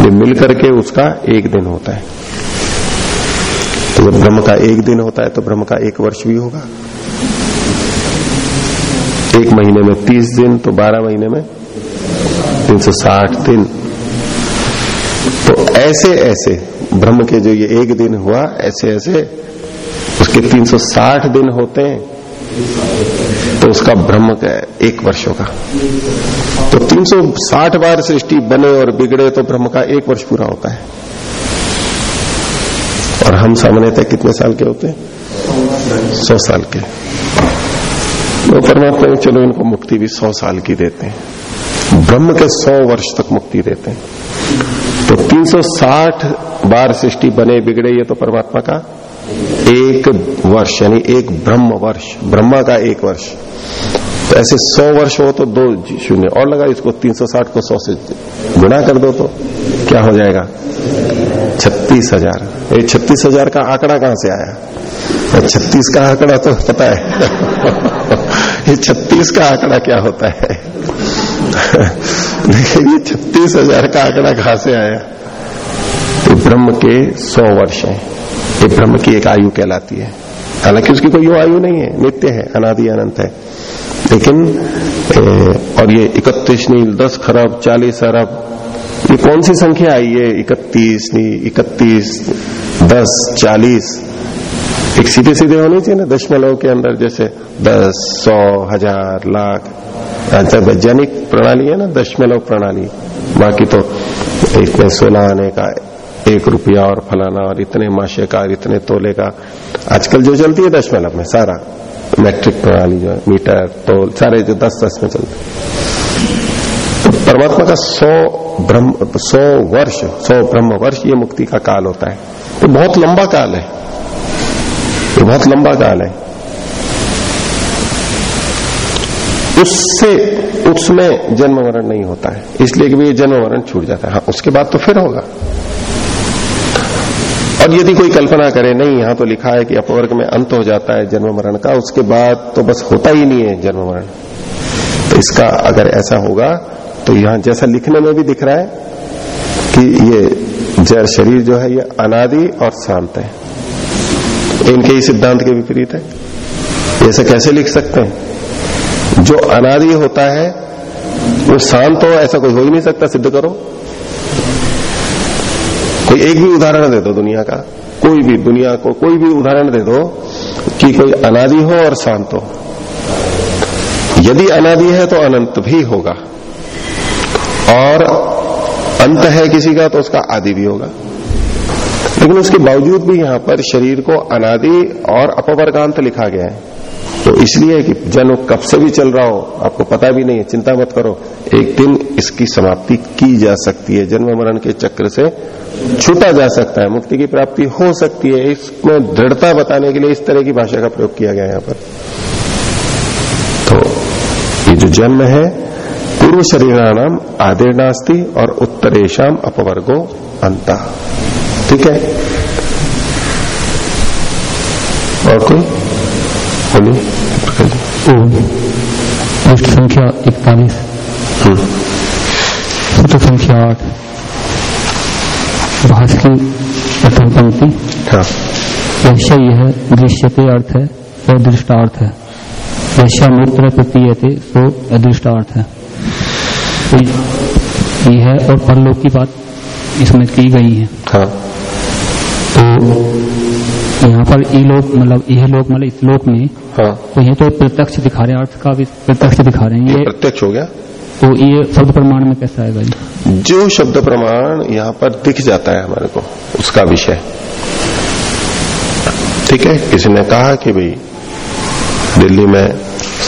ये मिलकर के उसका एक दिन होता है। तो जब ब्रह्म का एक दिन होता है तो ब्रह्म का एक वर्ष भी होगा। एक महीने में तीस दिन तो बारह महीने में तीन सौ साठ दिन। तो ऐसे ऐसे ब्रह्म के जो ये एक दिन हुआ, ऐसे ऐसे उसके 360 दिन होते हैं। तो उसका ब्रह्म का एक वर्ष होगा तो 360 बार सृष्टि बने और बिगड़े तो ब्रह्म का एक वर्ष पूरा होता है। और हम सामान्यतः कितने साल के होते? हैं सौ साल के। तो परमात्मा चलो इनको मुक्ति भी सौ साल की देते हैं। ब्रह्म के सौ वर्ष तक मुक्ति देते हैं। तो 360 बार सृष्टि बने, बिगड़े, ये तो परमात्मा का एक वर्ष, यानी एक ब्रह्म वर्ष, ब्रह्मा का एक वर्ष। तो ऐसे सौ वर्ष हो तो दो शून्य। और लगा इसको 360 को 100 से गुणा कर दो तो क्या हो जाएगा? छत्तीस हज़ार। ये छत्तीस हज़ार का आंकड़ा कहाँ से आया? छत्तीस का आंकड़ा तो पता है। ये छत्तीस का आंकड़ा क्या होता है? देखिए, ये छत्तीस हज़ार का आंकड़ा कहाँ से आया? तो ब्रह्म के सौ वर्ष है। ये ब्रह्म की एक आयु कहलाती है। हालाँकि उसकी कोई आयु नहीं है, नित्य है, अनादि अनंत है। लेकिन और ये इकतीस नील, दस खरब, चालीस अरब, ये कौन सी संख्या आई? है इकतीस नी इकतीस, दस, चालीस। एक सीधे सीधे होनी चाहिए ना, दशमलव के अंदर जैसे दस, सौ, हज़ार, लाख। अच्छा वैज्ञानिक प्रणाली है ना, दशमलव प्रणाली। बाकी तो इतने सोलह आने का एक रुपया और फलाना और इतने माशे का और इतने तोले का। आजकल जो चलती है दस दशमलव में, सारा। मैट्रिक प्रणाली जो है, मीटर, तोल, सारे जो दस दस में चलते तो परमात्मा का सौ ब्रह्म, सौ वर्ष, सौ ब्रह्म वर्ष ये मुक्ति का काल होता है। तो बहुत लंबा काल है। ये बहुत लंबा काल है। उससे, उसमें जन्म मरण नहीं होता है। इसलिए कि ये जन्म मरण छूट जाता है। हाँ उसके बाद तो फिर होगा। और यदि कोई कल्पना करे, नहीं, यहाँ तो लिखा है कि अपवर्ग में अंत हो जाता है जन्म मरण का, उसके बाद तो बस होता ही नहीं है जन्म मरण। तो इसका अगर ऐसा होगा तो यहाँ जैसा लिखने में भी दिख रहा है कि ये जड़ शरीर जो है, ये अनादि और शांत है। इनके ही सिद्धांत के विपरीत है। ऐसे कैसे लिख सकते हैं? जो अनादि होता है, वो शांत हो, ऐसा कोई हो ही नहीं सकता, सिद्ध करो। कोई एक भी उदाहरण दे दो दुनिया का। कोई भी दुनिया को कोई भी उदाहरण दे दो कि कोई अनादि हो और शांत हो। यदि अनादि है तो अनंत भी होगा। और अंत है किसी का तो उसका आदि भी होगा। लेकिन उसके बावजूद भी यहाँ पर शरीर को अनादि और अपवर्गांत लिखा गया है। तो इसलिए कि जन्म कब से भी चल रहा हो, आपको पता भी नहीं है, चिंता मत करो। एक दिन इसकी समाप्ति की जा सकती है। जन्म मरण के चक्र से छूटा जा सकता है। मुक्ति की प्राप्ति हो सकती है। इसमें दृढ़ता बताने के लिए इस तरह की भाषा का प्रयोग किया गया यहाँ पर। तो ये जो जन्म है पूर्व शरीराणाम आदिर्नास्ति और उत्तरेशम अपवर्गो अंता। ठीक है? और कोई? बोलिए। पृष्ठ संख्या इकतालीस। सूत्र संख्या आठ भाष की प्रथम पंक्ति। हाँ। वैश्य यह दृश्यते अर्थ है और दृष्टार्थ है। वैश्य मूत्र प्रतीयते सो अदृष्टार्थ है। तो यह और परलोक की बात इसमें की गई है। हाँ। तो यहाँ पर ई लोक मतलब यह लोक मतलब इस लोक में हाँ। तो ये तो प्रत्यक्ष दिखा रहे हैं अर्थ का भी प्रत्यक्ष दिखा रहे हैं। ये प्रत्यक्ष हो गया। तो ये शब्द प्रमाण में कैसा आएगा जो? शब्द प्रमाण यहाँ पर दिख जाता है हमारे को, उसका विषय। ठीक है? किसी ने कहा कि भाई, दिल्ली में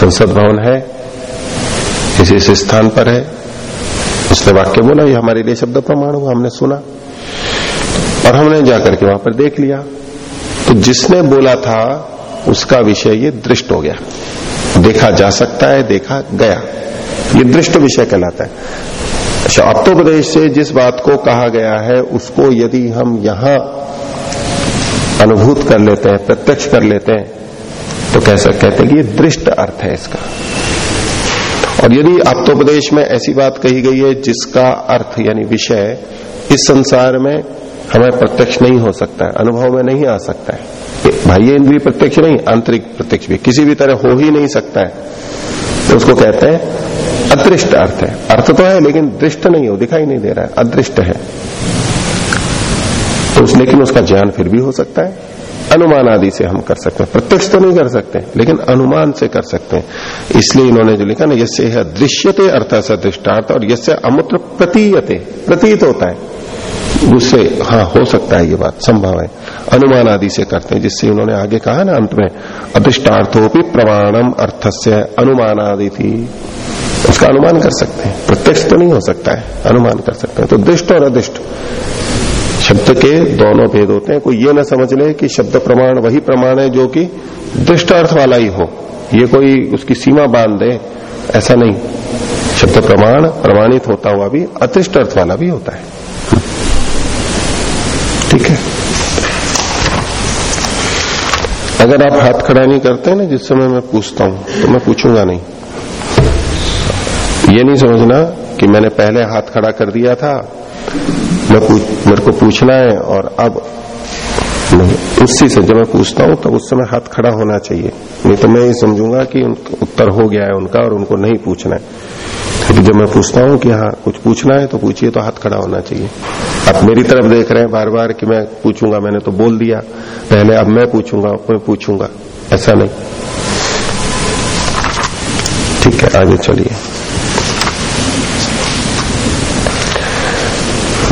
संसद भवन है, किसी इस स्थान पर है उसने वाक्य बोला, ये हमारे लिए शब्द प्रमाण हुआ, हमने सुना। और हमने जाकर के वहाँ पर देख लिया। तो जिसने बोला था, उसका विषय ये दृष्ट हो गया। देखा जा सकता है, देखा गया। ये दृष्ट विषय कहलाता है। शाप्तोपदेश से जिस बात को कहा गया है, उसको यदि हम यहाँ अनुभूत कर लेते हैं, प्रत्यक्ष कर लेते हैं तो कैसा कहते हैं कि ये दृष्ट अर्थ है इसका। और यदि आप्तोपदेश में ऐसी बात कही गई है, जिसका अर्थ यानी विषय इस संसार में हमें प्रत्यक्ष नहीं हो सकता है, अनुभव में नहीं आ सकता है। बाह्य इंद्रिय प्रत्यक्ष नहीं, आंतरिक प्रत्यक्ष भी, किसी भी तरह हो ही नहीं सकता है। तो उसको कहते हैं अदृष्ट अर्थ है। अर्थ तो है, लेकिन दृष्ट नहीं हो, दिखाई नहीं दे रहा है। अदृष्ट है। तो उस लेकिन उसका ज्ञान फिर भी हो सकता है। अनुमान आदि से हम कर सकते हैं। प्रत्यक्ष तो नहीं कर सकते, लेकिन अनुमान से कर सकते हैं। इसलिए इन्होंने जो लिखा ना यसे है दृश्यते अर्थ सदृष्टार्थ, और यसे अमूत्र प्रतीयते। प्रतीत होता है। उससे हाँ हो सकता है ये बात, संभव है। अनुमान आदि से करते हैं, जिससे उन्होंने आगे कहा ना अंत में अधिष्टार्थोपी प्रमाणम अर्थ से अनुमान आदि थी उसका अनुमान कर सकते हैं। प्रत्यक्ष तो नहीं हो सकता है, अनुमान कर सकते हैं। तो दृष्ट और अदृष्ट, शब्द के दोनों भेद होते हैं। कोई ये ना समझ ले कि शब्द प्रमाण वही प्रमाण है जो कि दृष्ट अर्थ वाला ही हो। ये कोई उसकी सीमा बाँध दे, ऐसा नहीं। शब्द प्रमाण, प्रमाणित होता हुआ भी अतिष्ट अर्थ वाला भी होता है। ठीक है। अगर आप हाथ खड़ा नहीं करते ना, जिस समय मैं पूछता हूँ तो मैं पूछूँगा नहीं। ये नहीं समझना कि मैंने पहले हाथ खड़ा कर दिया था, मैं मेरे को पूछना है और अब नहीं। उसी से जब मैं पूछता हूँ तो उस समय हाथ खड़ा होना चाहिए। नहीं तो मैं ये समझूँगा कि उत्तर हो गया है उनका और उनको नहीं पूछना है। क्योंकि जब मैं पूछता हूँ कि हाँ कुछ पूछना है तो पूछिए तो हाथ खड़ा होना चाहिए। आप मेरी तरफ़ देख रहे हैं बार बार कि मैं पूछूँगा, मैंने तो बोल दिया। पहले अब मैं पूछूँगा मैं पूछूँगा। ऐसा नहीं। ठीक है, आगे चलिए।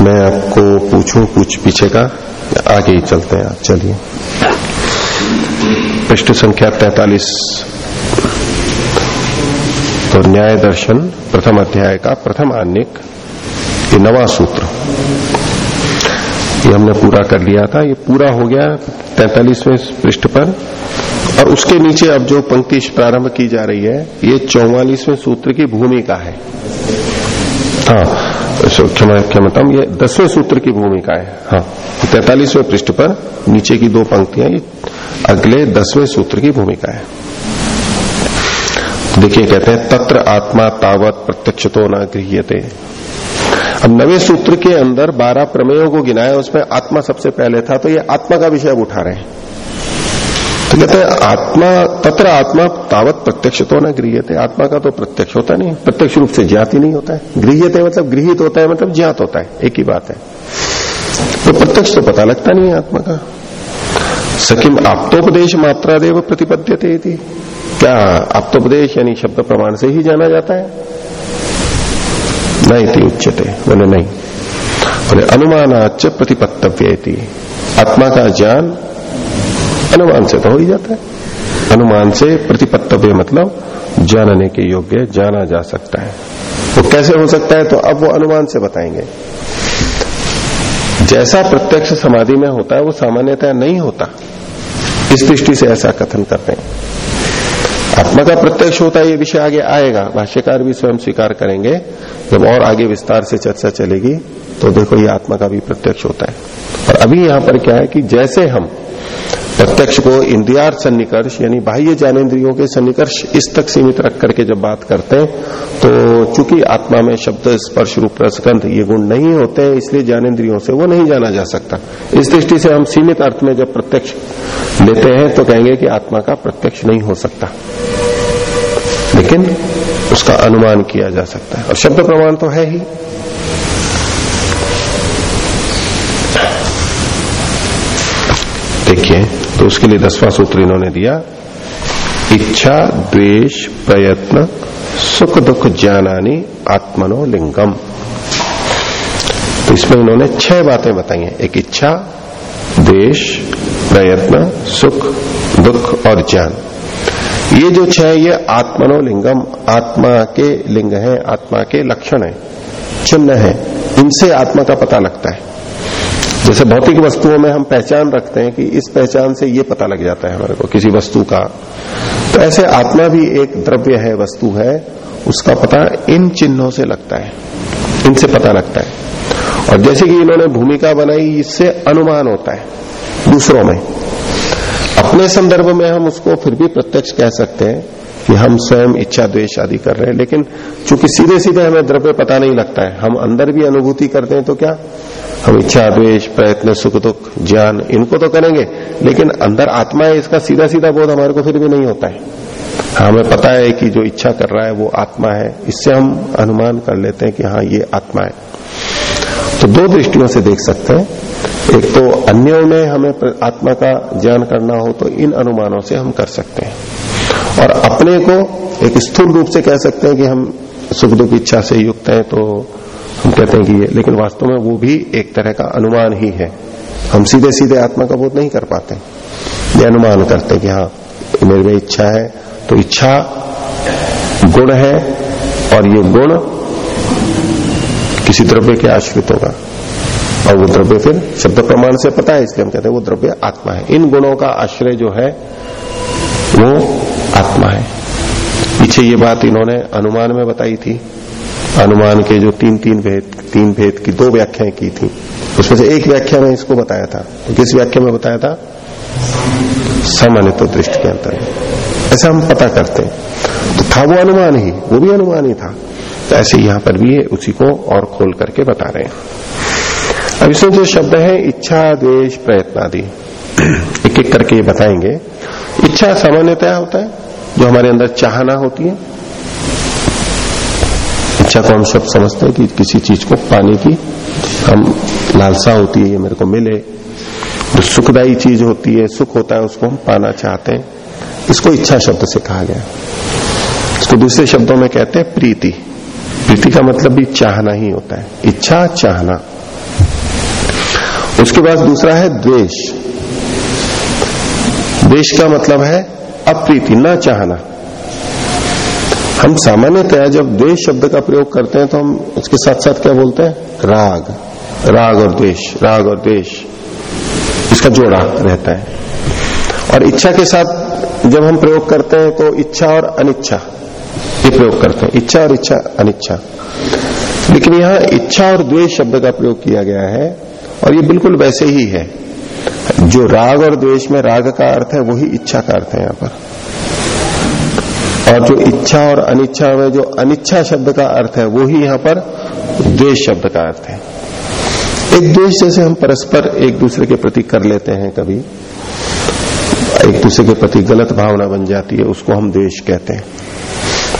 मैं आपको पूछूँ पूछ पीछे का, आगे ही चलते हैं चलिए। पृष्ठ संख्या तैतालीस। तो न्याय दर्शन, प्रथम अध्याय का प्रथम आन्निक ये नवा सूत्र। ये हमने पूरा कर लिया था, ये पूरा हो गया तैतालीसवें पृष्ठ पर। और उसके नीचे अब जो पंक्ति प्रारंभ की जा रही है, ये चौवालीसवें सूत्र की भूमिका है। हाँ क्षमा क्षमता ये दसवें सूत्र की भूमिका है। हाँ तैतालीसवें पृष्ठ पर नीचे की दो पंक्तियाँ, ये अगले दसवें सूत्र की भूमिका है। देखिए, कहते हैं, तत्र आत्मा तावत प्रत्यक्ष तो न गृहते अब नवे सूत्र के अंदर बारह प्रमेयों को गिनाया, उसमें आत्मा सबसे पहले था तो ये आत्मा का विषय उठा रहे हैं। तो कहते हैं, आत्मा, तत्र आत्मा तावत प्रत्यक्ष तो न गृहते आत्मा का तो प्रत्यक्ष होता नहीं, प्रत्यक्ष रूप से ज्ञात ही नहीं होता है। गृहते मतलब गृहित होता है मतलब ज्ञात होता है, एक ही बात है। तो प्रत्यक्ष तो पता लगता नहीं है आत्मा का। सकिम आप्तोपदेश मात्रा देव प्रतिपद्यते थी क्या आप्तोपदेश यानी शब्द प्रमाण से ही जाना जाता है? नहीं थी उच्चते बोले, नहीं। बोले अनुमानाच प्रतिपत्तव्य आत्मा का ज्ञान अनुमान से तो हो ही जाता है। अनुमान से प्रतिपत्तव्य मतलब जानने के योग्य, जाना जा सकता है। वो कैसे हो सकता है? तो अब वो अनुमान से बताएँगे। जैसा प्रत्यक्ष समाधि में होता है, वो सामान्यतः नहीं होता। इस दृष्टि से ऐसा कथन करते हैं। आत्मा का प्रत्यक्ष होता है ये विषय आगे आएगा। भाष्यकार भी स्वयं स्वीकार करेंगे। जब और आगे विस्तार से चर्चा चलेगी तो देखो ये आत्मा का भी प्रत्यक्ष होता है। और अभी यहाँ पर क्या है कि जैसे हम प्रत्यक्ष को इंद्रियार सन्निकर्ष, यानी बाह्य ज्ञानेन्द्रियों के सन्निकर्ष इस तक सीमित रख करके जब बात करते हैं तो चूँकि आत्मा में शब्द स्पर्श रूप रसगंध ये गुण नहीं होते हैं, इसलिए ज्ञानेन्द्रियों से वो नहीं जाना जा सकता। इस दृष्टि से हम सीमित अर्थ में जब प्रत्यक्ष लेते हैं तो कहेंगे कि आत्मा का प्रत्यक्ष नहीं हो सकता। लेकिन उसका अनुमान किया जा सकता है। और शब्द प्रमाण तो है ही। देखिए तो उसके लिए दसवां सूत्र इन्होंने दिया, इच्छा, द्वेष, प्रयत्न, सुख, दुख, ज्ञानानी, आत्मनो, लिंगम। तो इसमें इन्होंने छह बातें बताई हैं। एक इच्छा, द्वेष, प्रयत्न, सुख, दुख और ज्ञान। ये जो छह ये आत्मनो, लिंगम, आत्मा के लिंग है, आत्मा के लक्षण है, चिन्ह है। इनसे आत्मा का पता लगता है। जैसे भौतिक वस्तुओं में हम पहचान रखते हैं कि इस पहचान से ये पता लग जाता है हमारे को, किसी वस्तु का। तो ऐसे आत्मा भी एक द्रव्य है, वस्तु है, उसका पता इन चिन्हों से लगता है, इनसे पता लगता है। और जैसे कि इन्होंने भूमिका बनाई, इससे अनुमान होता है दूसरों में। अपने संदर्भ में हम उसको फिर भी प्रत्यक्ष कह सकते हैं कि हम स्वयं इच्छा द्वेष आदि कर रहे हैं। लेकिन चूँकि सीधे सीधे हमें द्रव्य पता नहीं लगता है, हम अंदर भी अनुभूति करते हैं तो क्या? हम इच्छा, द्वेष, प्रयत्न, सुख, दुख, ज्ञान, इनको तो करेंगे, लेकिन अंदर आत्मा है, इसका सीधा सीधा बोध हमारे को फिर भी नहीं होता है। हाँ हमें पता है कि जो इच्छा कर रहा है, वो आत्मा है। इससे हम अनुमान कर लेते हैं कि हाँ ये आत्मा है। तो दो दृष्टियों से देख सकते हैं। एक तो अन्यों में हमें आत्मा का ज्ञान करना हो तो इन अनुमानों से हम कर सकते हैं। और अपने को एक स्थूल रूप से कह सकते हैं कि हम सुख दुख इच्छा से युक्त हैं तो हम कहते हैं कि ये, लेकिन वास्तव में वो भी एक तरह का अनुमान ही है। हम सीधे सीधे आत्मा का बोध नहीं कर पाते। ये अनुमान करते हैं कि हाँ मेरे में इच्छा है तो इच्छा गुण है, और ये गुण किसी द्रव्य के आश्रित होगा। और वो द्रव्य फिर शब्द प्रमाण से पता है, इसलिए हम कहते हैं वो द्रव्य आत्मा है। इन गुणों का आश्रय जो है, वो आत्मा है। पीछे ये बात इन्होंने अनुमान में बताई थी। अनुमान के जो तीन तीन भेद तीन भेद की दो व्याख्याएँ की थी। उसमें से एक व्याख्या में इसको बताया था। तो किस व्याख्या में बताया था? सामान्य तो दृष्टि के अंतर्गत ऐसा हम पता करते हैं। तो था वो अनुमान ही, वो भी अनुमान ही था। तो ऐसे यहाँ पर भी उसी को और खोल करके बता रहे हैं। अब इसमें जो शब्द है, इच्छा द्वेश प्रयत्न आदि एक एक करके बताएँगे। इच्छा सामान्यतया होता है। जो हमारे अंदर चाहना होती है। इच्छा को हम सब समझते हैं कि किसी चीज़ को पाने की हम लालसा होती है, ये मेरे को मिले। जो सुखदायी चीज़ होती है, सुख होता है, उसको हम पाना चाहते हैं। इसको इच्छा शब्द से कहा गया। इसको दूसरे शब्दों में कहते हैं प्रीति। प्रीति का मतलब भी चाहना ही होता है। इच्छा, चाहना। उसके बाद दूसरा है द्वेष। द्वेष का मतलब है अप्रीति न चाहना। हम सामान्यतया जब द्वेष शब्द का प्रयोग करते हैं तो हम उसके साथ साथ क्या बोलते हैं? राग। राग और द्वेष, राग और द्वेष। इसका जोड़ा रहता है। और इच्छा के साथ जब हम प्रयोग करते हैं तो इच्छा और अनिच्छा ये प्रयोग करते हैं। इच्छा और इच्छा, अनिच्छा। लेकिन यहाँ इच्छा और द्वेष शब्द का प्रयोग किया गया है, और ये बिल्कुल वैसे ही है। जो राग और द्वेष में राग का अर्थ है, वही इच्छा का अर्थ है यहाँ पर। और जो इच्छा और अनिच्छा में जो अनिच्छा शब्द का अर्थ है, वो ही यहाँ पर द्वेष शब्द का अर्थ है। एक द्वेष जैसे हम परस्पर एक दूसरे के प्रति कर लेते हैं कभी। एक दूसरे के प्रति गलत भावना बन जाती है, उसको हम द्वेष कहते हैं।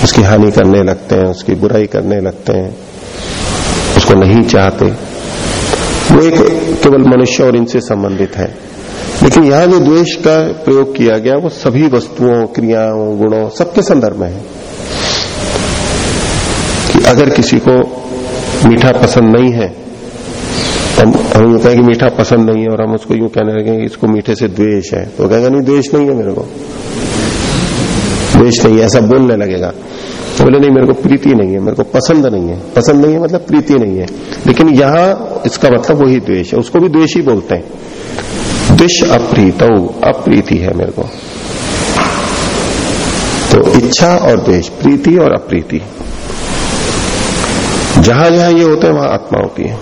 उसकी हानि करने लगते हैं, उसकी बुराई करने लगते हैं। उसको नहीं चाहते। वो एक केवल मनुष्य और इनसे संबंधित है। लेकिन यहाँ जो द्वेष का प्रयोग किया गया, वो सभी वस्तुओं, क्रियाओं, गुणों, सबके संदर्भ में है। कि अगर किसी को मीठा पसंद नहीं है, हम हम यूँ कहें कि मीठा पसंद नहीं है और हम उसको यूँ कहने लगे इसको मीठे से द्वेष है तो कहेगा, नहीं, द्वेष नहीं है मेरे को। द्वेष नहीं है, ऐसा बोलने लगेगा। तो बोले, नहीं, मेरे को प्रीति नहीं है, मेरे को पसंद नहीं है। पसंद नहीं है मतलब प्रीति नहीं है। लेकिन यहाँ इसका मतलब वही द्वेष है, उसको भी द्वेष ही बोलते हैं। द्वेष अप्रीत, अप्रीति है मेरे को। तो इच्छा और द्वेष, प्रीति और अप्रीति। जहाँ जहाँ ये होते हैं, वहाँ आत्मा होती है।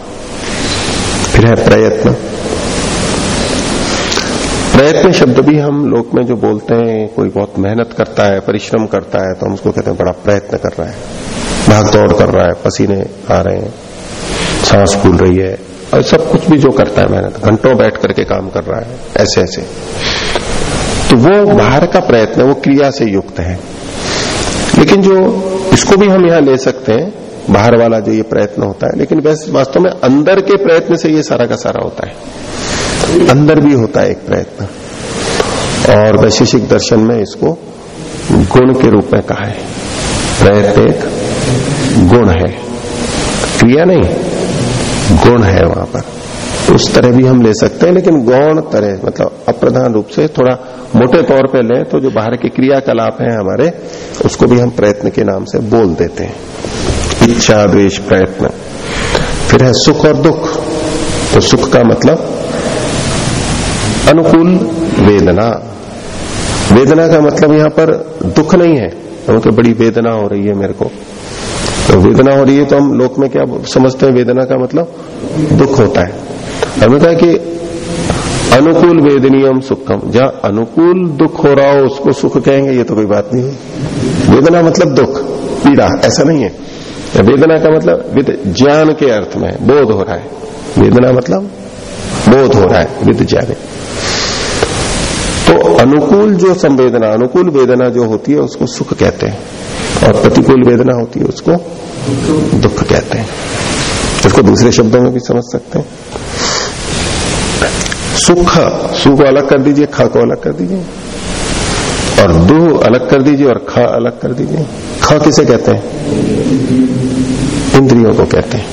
फिर है प्रयत्न। प्रयत्न शब्द भी हम लोक में जो बोलते हैं, कोई बहुत मेहनत करता है, परिश्रम करता है तो हम उसको कहते हैं, बड़ा प्रयत्न कर रहा है। भाग दौड़ कर रहा है, पसीने आ रहे हैं, सांस फूल रही है, और सब कुछ भी जो करता है मेहनत, घंटों बैठ करके काम कर रहा है ऐसे ऐसे तो वो बाहर का प्रयत्न वो क्रिया से युक्त है। लेकिन जो इसको भी हम यहाँ ले सकते हैं, बाहर वाला जो ये प्रयत्न होता है, लेकिन वैसे वास्तव में अंदर के प्रयत्न से ये सारा का सारा होता है। अंदर भी होता है एक प्रयत्न। और वैशेषिक दर्शन में इसको गुण के रूप में कहा है। प्रयत्न एक गुण है। क्रिया नहीं, गुण है वहाँ पर। उस तरह भी हम ले सकते हैं, लेकिन गौण तरह मतलब अप्रधान रूप से थोड़ा मोटे तौर पे लें तो जो बाहर के क्रियाकलाप हैं हमारे, उसको भी हम प्रयत्न के नाम से बोल देते हैं। इच्छा द्वेश प्रयत्न। फिर है सुख और दुख। तो सुख का मतलब अनुकूल वेदना। वेदना का मतलब यहाँ पर दुख नहीं है। क्योंकि बड़ी वेदना हो रही है मेरे को। तो वेदना हो रही है तो हम लोक में क्या समझते हैं? वेदना का मतलब दुख होता है। हमें कहा कि अनुकूल वेदनीयम सुखम। जहाँ अनुकूल दुख हो रहा हो, उसको सुख कहेंगे, ये तो कोई बात नहीं है। वेदना मतलब दुख, पीड़ा, ऐसा नहीं है। वेदना का मतलब ज्ञान के अर्थ में बोध हो रहा है। वेदना मतलब बोध हो रहा है, विद ज्ञान तो अनुकूल जो संवेदना, अनुकूल वेदना जो होती है, उसको सुख कहते हैं। और प्रतिकूल वेदना होती है, उसको दुख कहते हैं। इसको दूसरे शब्दों में भी समझ सकते हैं। सुख सु को अलग कर दीजिए, ख को अलग कर दीजिए। और दु अलग कर दीजिए और ख अलग कर दीजिए। ख किसे कहते हैं? इंद्रियों को कहते हैं।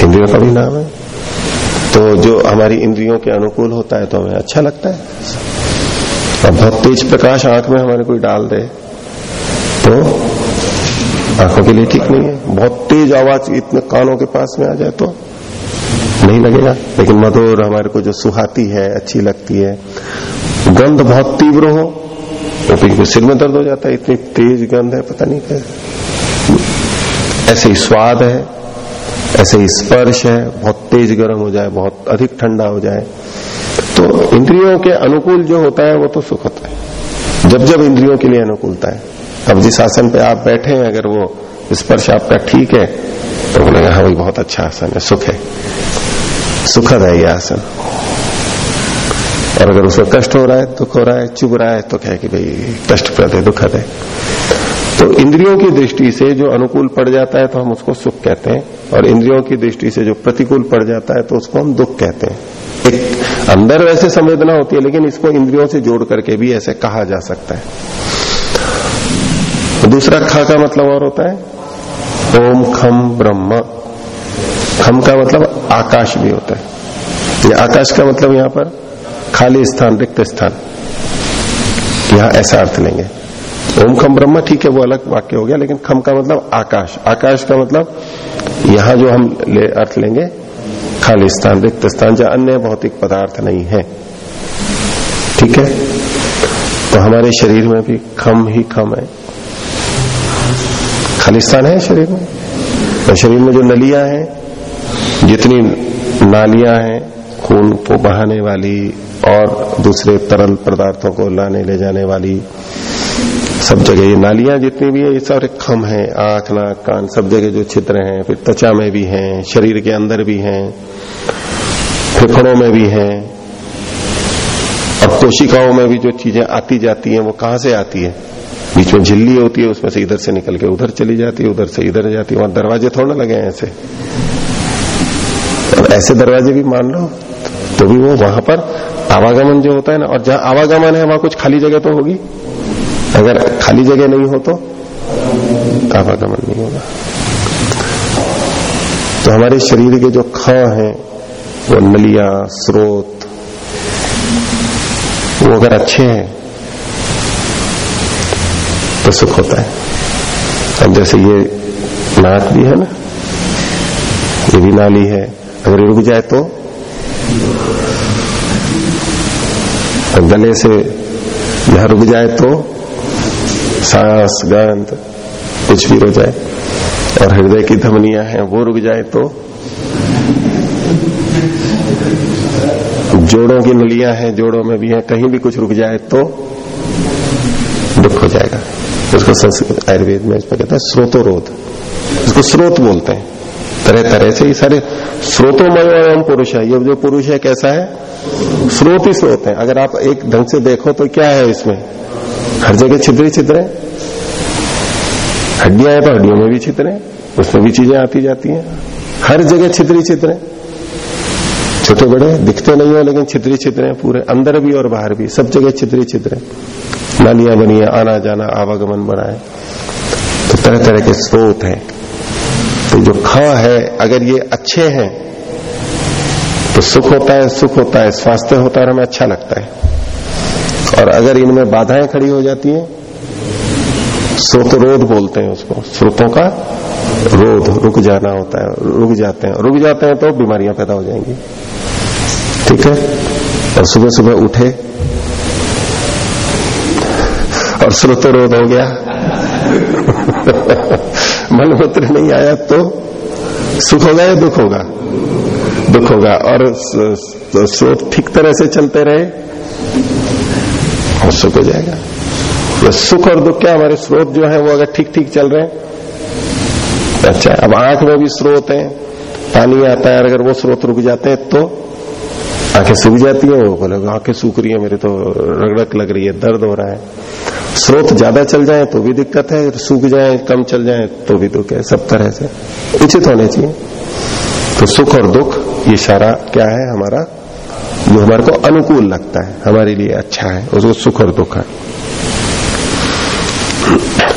इंद्रियों का भी नाम है। तो जो हमारी इंद्रियों के अनुकूल होता है तो हमें अच्छा लगता है। और बहुत तेज प्रकाश आँख में हमारे कोई डाल दे तो आँखों के लिए ठीक नहीं है। बहुत तेज आवाज़ इतने कानों के पास में आ जाए तो नहीं लगेगा। लेकिन मधुर हमारे को जो सुहाती है, अच्छी लगती है, गंध बहुत तीव्र हो तो फिर सिर में दर्द हो जाता है। इतनी तेज गंध है, पता नहीं क्या। ऐसे ही स्वाद है। ऐसे ही स्पर्श है, बहुत तेज गर्म हो जाए, बहुत अधिक ठंडा हो जाए तो इंद्रियों के अनुकूल जो होता है, वो तो सुख होता है। जब जब इंद्रियों के लिए अनुकूलता है। तब जिस आसन पे आप बैठे हैं, अगर वो स्पर्श आपका ठीक है तो बोलेगा हाँ भाई, बहुत अच्छा आसन है, सुख है। सुखद है ये आसन। और अगर उसमें कष्ट हो रहा है, दुख हो रहा है, चुभ रहा है तो कहे कि भाई कष्टप्रद है, दुखद है। तो इंद्रियों की दृष्टि से जो अनुकूल पड़ जाता है तो हम उसको सुख कहते हैं। और इंद्रियों की दृष्टि से जो प्रतिकूल पड़ जाता है तो उसको हम दुख कहते हैं। एक अंदर वैसे संवेदना होती है, लेकिन इसको इंद्रियों से जोड़ करके भी ऐसे कहा जा सकता है। तो दूसरा खा का मतलब और होता है? ओम खम ब्रह्म। खम का मतलब आकाश भी होता है। ये आकाश का मतलब यहाँ पर खाली स्थान, रिक्त स्थान। यहाँ ऐसा अर्थ लेंगे। ओम खम ब्रह्म, ठीक है, वो अलग वाक्य हो गया, लेकिन खम का मतलब आकाश। आकाश का मतलब यहाँ जो हम ले, अर्थ लेंगे खाली स्थान रिक्त स्थान जहाँ अन्य भौतिक पदार्थ नहीं है। ठीक है? तो हमारे शरीर में भी खम ही खम है। खाली स्थान है शरीर में? तो शरीर में जो नलियाँ हैं जितनी नालियाँ हैं खून को बहाने वाली और दूसरे तरल पदार्थों को लाने ले जाने वाली सब जगह ये नालियाँ जितनी भी है, ये सारे खम है, आँख, नाक, कान, सब जगह जो छिद्र हैं, फिर त्वचा में भी हैं, शरीर के अंदर भी हैं फेफड़ों में भी हैं। और कोशिकाओं में भी जो चीज़ें आती जाती हैं, वो कहाँ से आती है? बीच में झिल्ली होती है, उसमें से इधर से निकल के उधर चली जाती है, उधर से इधर जाती है, वहाँ दरवाजे थोड़ा लगे हैं ऐसे। और ऐसे दरवाजे भी मान लो तो भी वो वहाँ पर आवागमन जो होता है ना, और जहाँ आवागमन है, वहाँ कुछ खाली जगह तो होगी। अगर खाली जगह नहीं हो तो आवागमन नहीं होगा। तो हमारे शरीर के जो ख हैं, वो नलिया, स्रोत, वो अगर अच्छे हैं तो सुख होता है। अब जैसे ये नाक भी है ना, ये भी नाली है, अगर रुक जाए तो गले से यहाँ रुक जाए तो सांस गंध कुछ भी हो जाए और हृदय की धमनियाँ हैं, वो रुक जाए तो जोड़ों की नलियाँ हैं, जोड़ों में भी है, कहीं भी कुछ रुक जाए तो दुख हो जाएगा। उसको आयुर्वेद में इसमें कहते हैं स्रोतोरोध। उसको स्रोत बोलते हैं। तरह तरह से ये सारे स्रोतोमय एवं पुरुष है। ये जो पुरुष है, कैसा है? स्रोत ही स्रोत है। अगर आप एक ढंग से देखो तो क्या है इसमें? हर जगह छिद्र छिद्र है। हड्डियाँ हैं तो हड्डियों में भी छिद्र है। उसमें भी चीज़ें आती जाती हैं। हर जगह छिद्री है छोटे बड़े दिखते नहीं हो, लेकिन छिद्री है पूरे। अंदर भी और बाहर भी। सब जगह छिद्री है नालियाँ बनी है आना जाना आवागमन बना है। तो तरह तरह के स्रोत हैं। तो जो ख है, अगर ये अच्छे हैं तो सुख होता है, सुख होता है, स्वास्थ्य होता है हमें अच्छा लगता है। और अगर इनमें बाधाएँ खड़ी हो जाती हैं स्रोतरोध बोलते हैं उसको। स्रोतों का रोध, रुक जाना होता है, रुक जाते हैं। रुक जाते हैं तो बीमारियाँ पैदा हो जाएँगी। ठीक है? और सुबह सुबह उठे। और स्रोतरोध हो गया। मलमूत्र नहीं आया तो सुख होगा या दुख होगा? दुख होगा। और तो स्रोत ठीक तरह से चलते रहे और सुख हो जाएगा। तो सुख और दुख क्या? हमारे स्रोत जो है वो अगर ठीक ठीक चल रहे हैं अच्छा अब आँख में भी स्रोत है, पानी आता है अगर वो स्रोत रुक जाते हैं तो आँखें सूख जाती है। वो बोले, आँखें सूख रही है, मेरे तो रगड़क लग रही है, दर्द हो रहा है। स्रोत ज़्यादा चल जाए तो भी दिक्कत है, सूख जाए, कम चल जाए तो भी दुख है, सब तरह से। उचित होने चाहिए। तो सुख और दुख, ये सारा क्या है हमारा? जो हमारे को अनुकूल लगता है, हमारे लिए अच्छा है, उसको सुख और दुख है।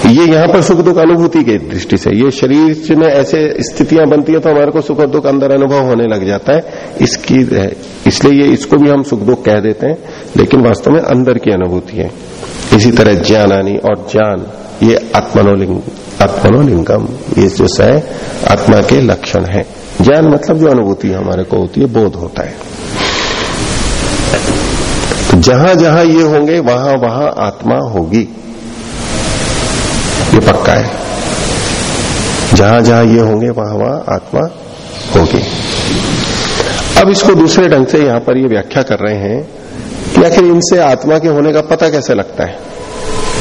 ये यहाँ पर सुख दुख अनुभूति की दृष्टि से, ये शरीर में ऐसे स्थितियाँ बनती है तो हमारे को सुख और दुख अंदर अनुभव होने लग जाता है। इसकी, इसलिए ये, इसको भी हम सुख दुख कह देते हैं, लेकिन वास्तव में अंदर की अनुभूति है। इसी तरह ज्ञानानी और ज्ञान, ये आत्मनोलिंग, आत्मनोलिंगम, ये जो है आत्मा के लक्षण है। ज्ञान मतलब जो अनुभूति हमारे को होती है, बोध होता है। तो जहाँ जहाँ ये होंगे, वहाँ वहाँ आत्मा होगी। ये पक्का है। जहाँ जहाँ ये होंगे, वहाँ वहाँ आत्मा होगी। अब इसको दूसरे ढंग से यहाँ पर ये व्याख्या कर रहे हैं। कि आखिर इनसे आत्मा के होने का पता कैसे लगता है?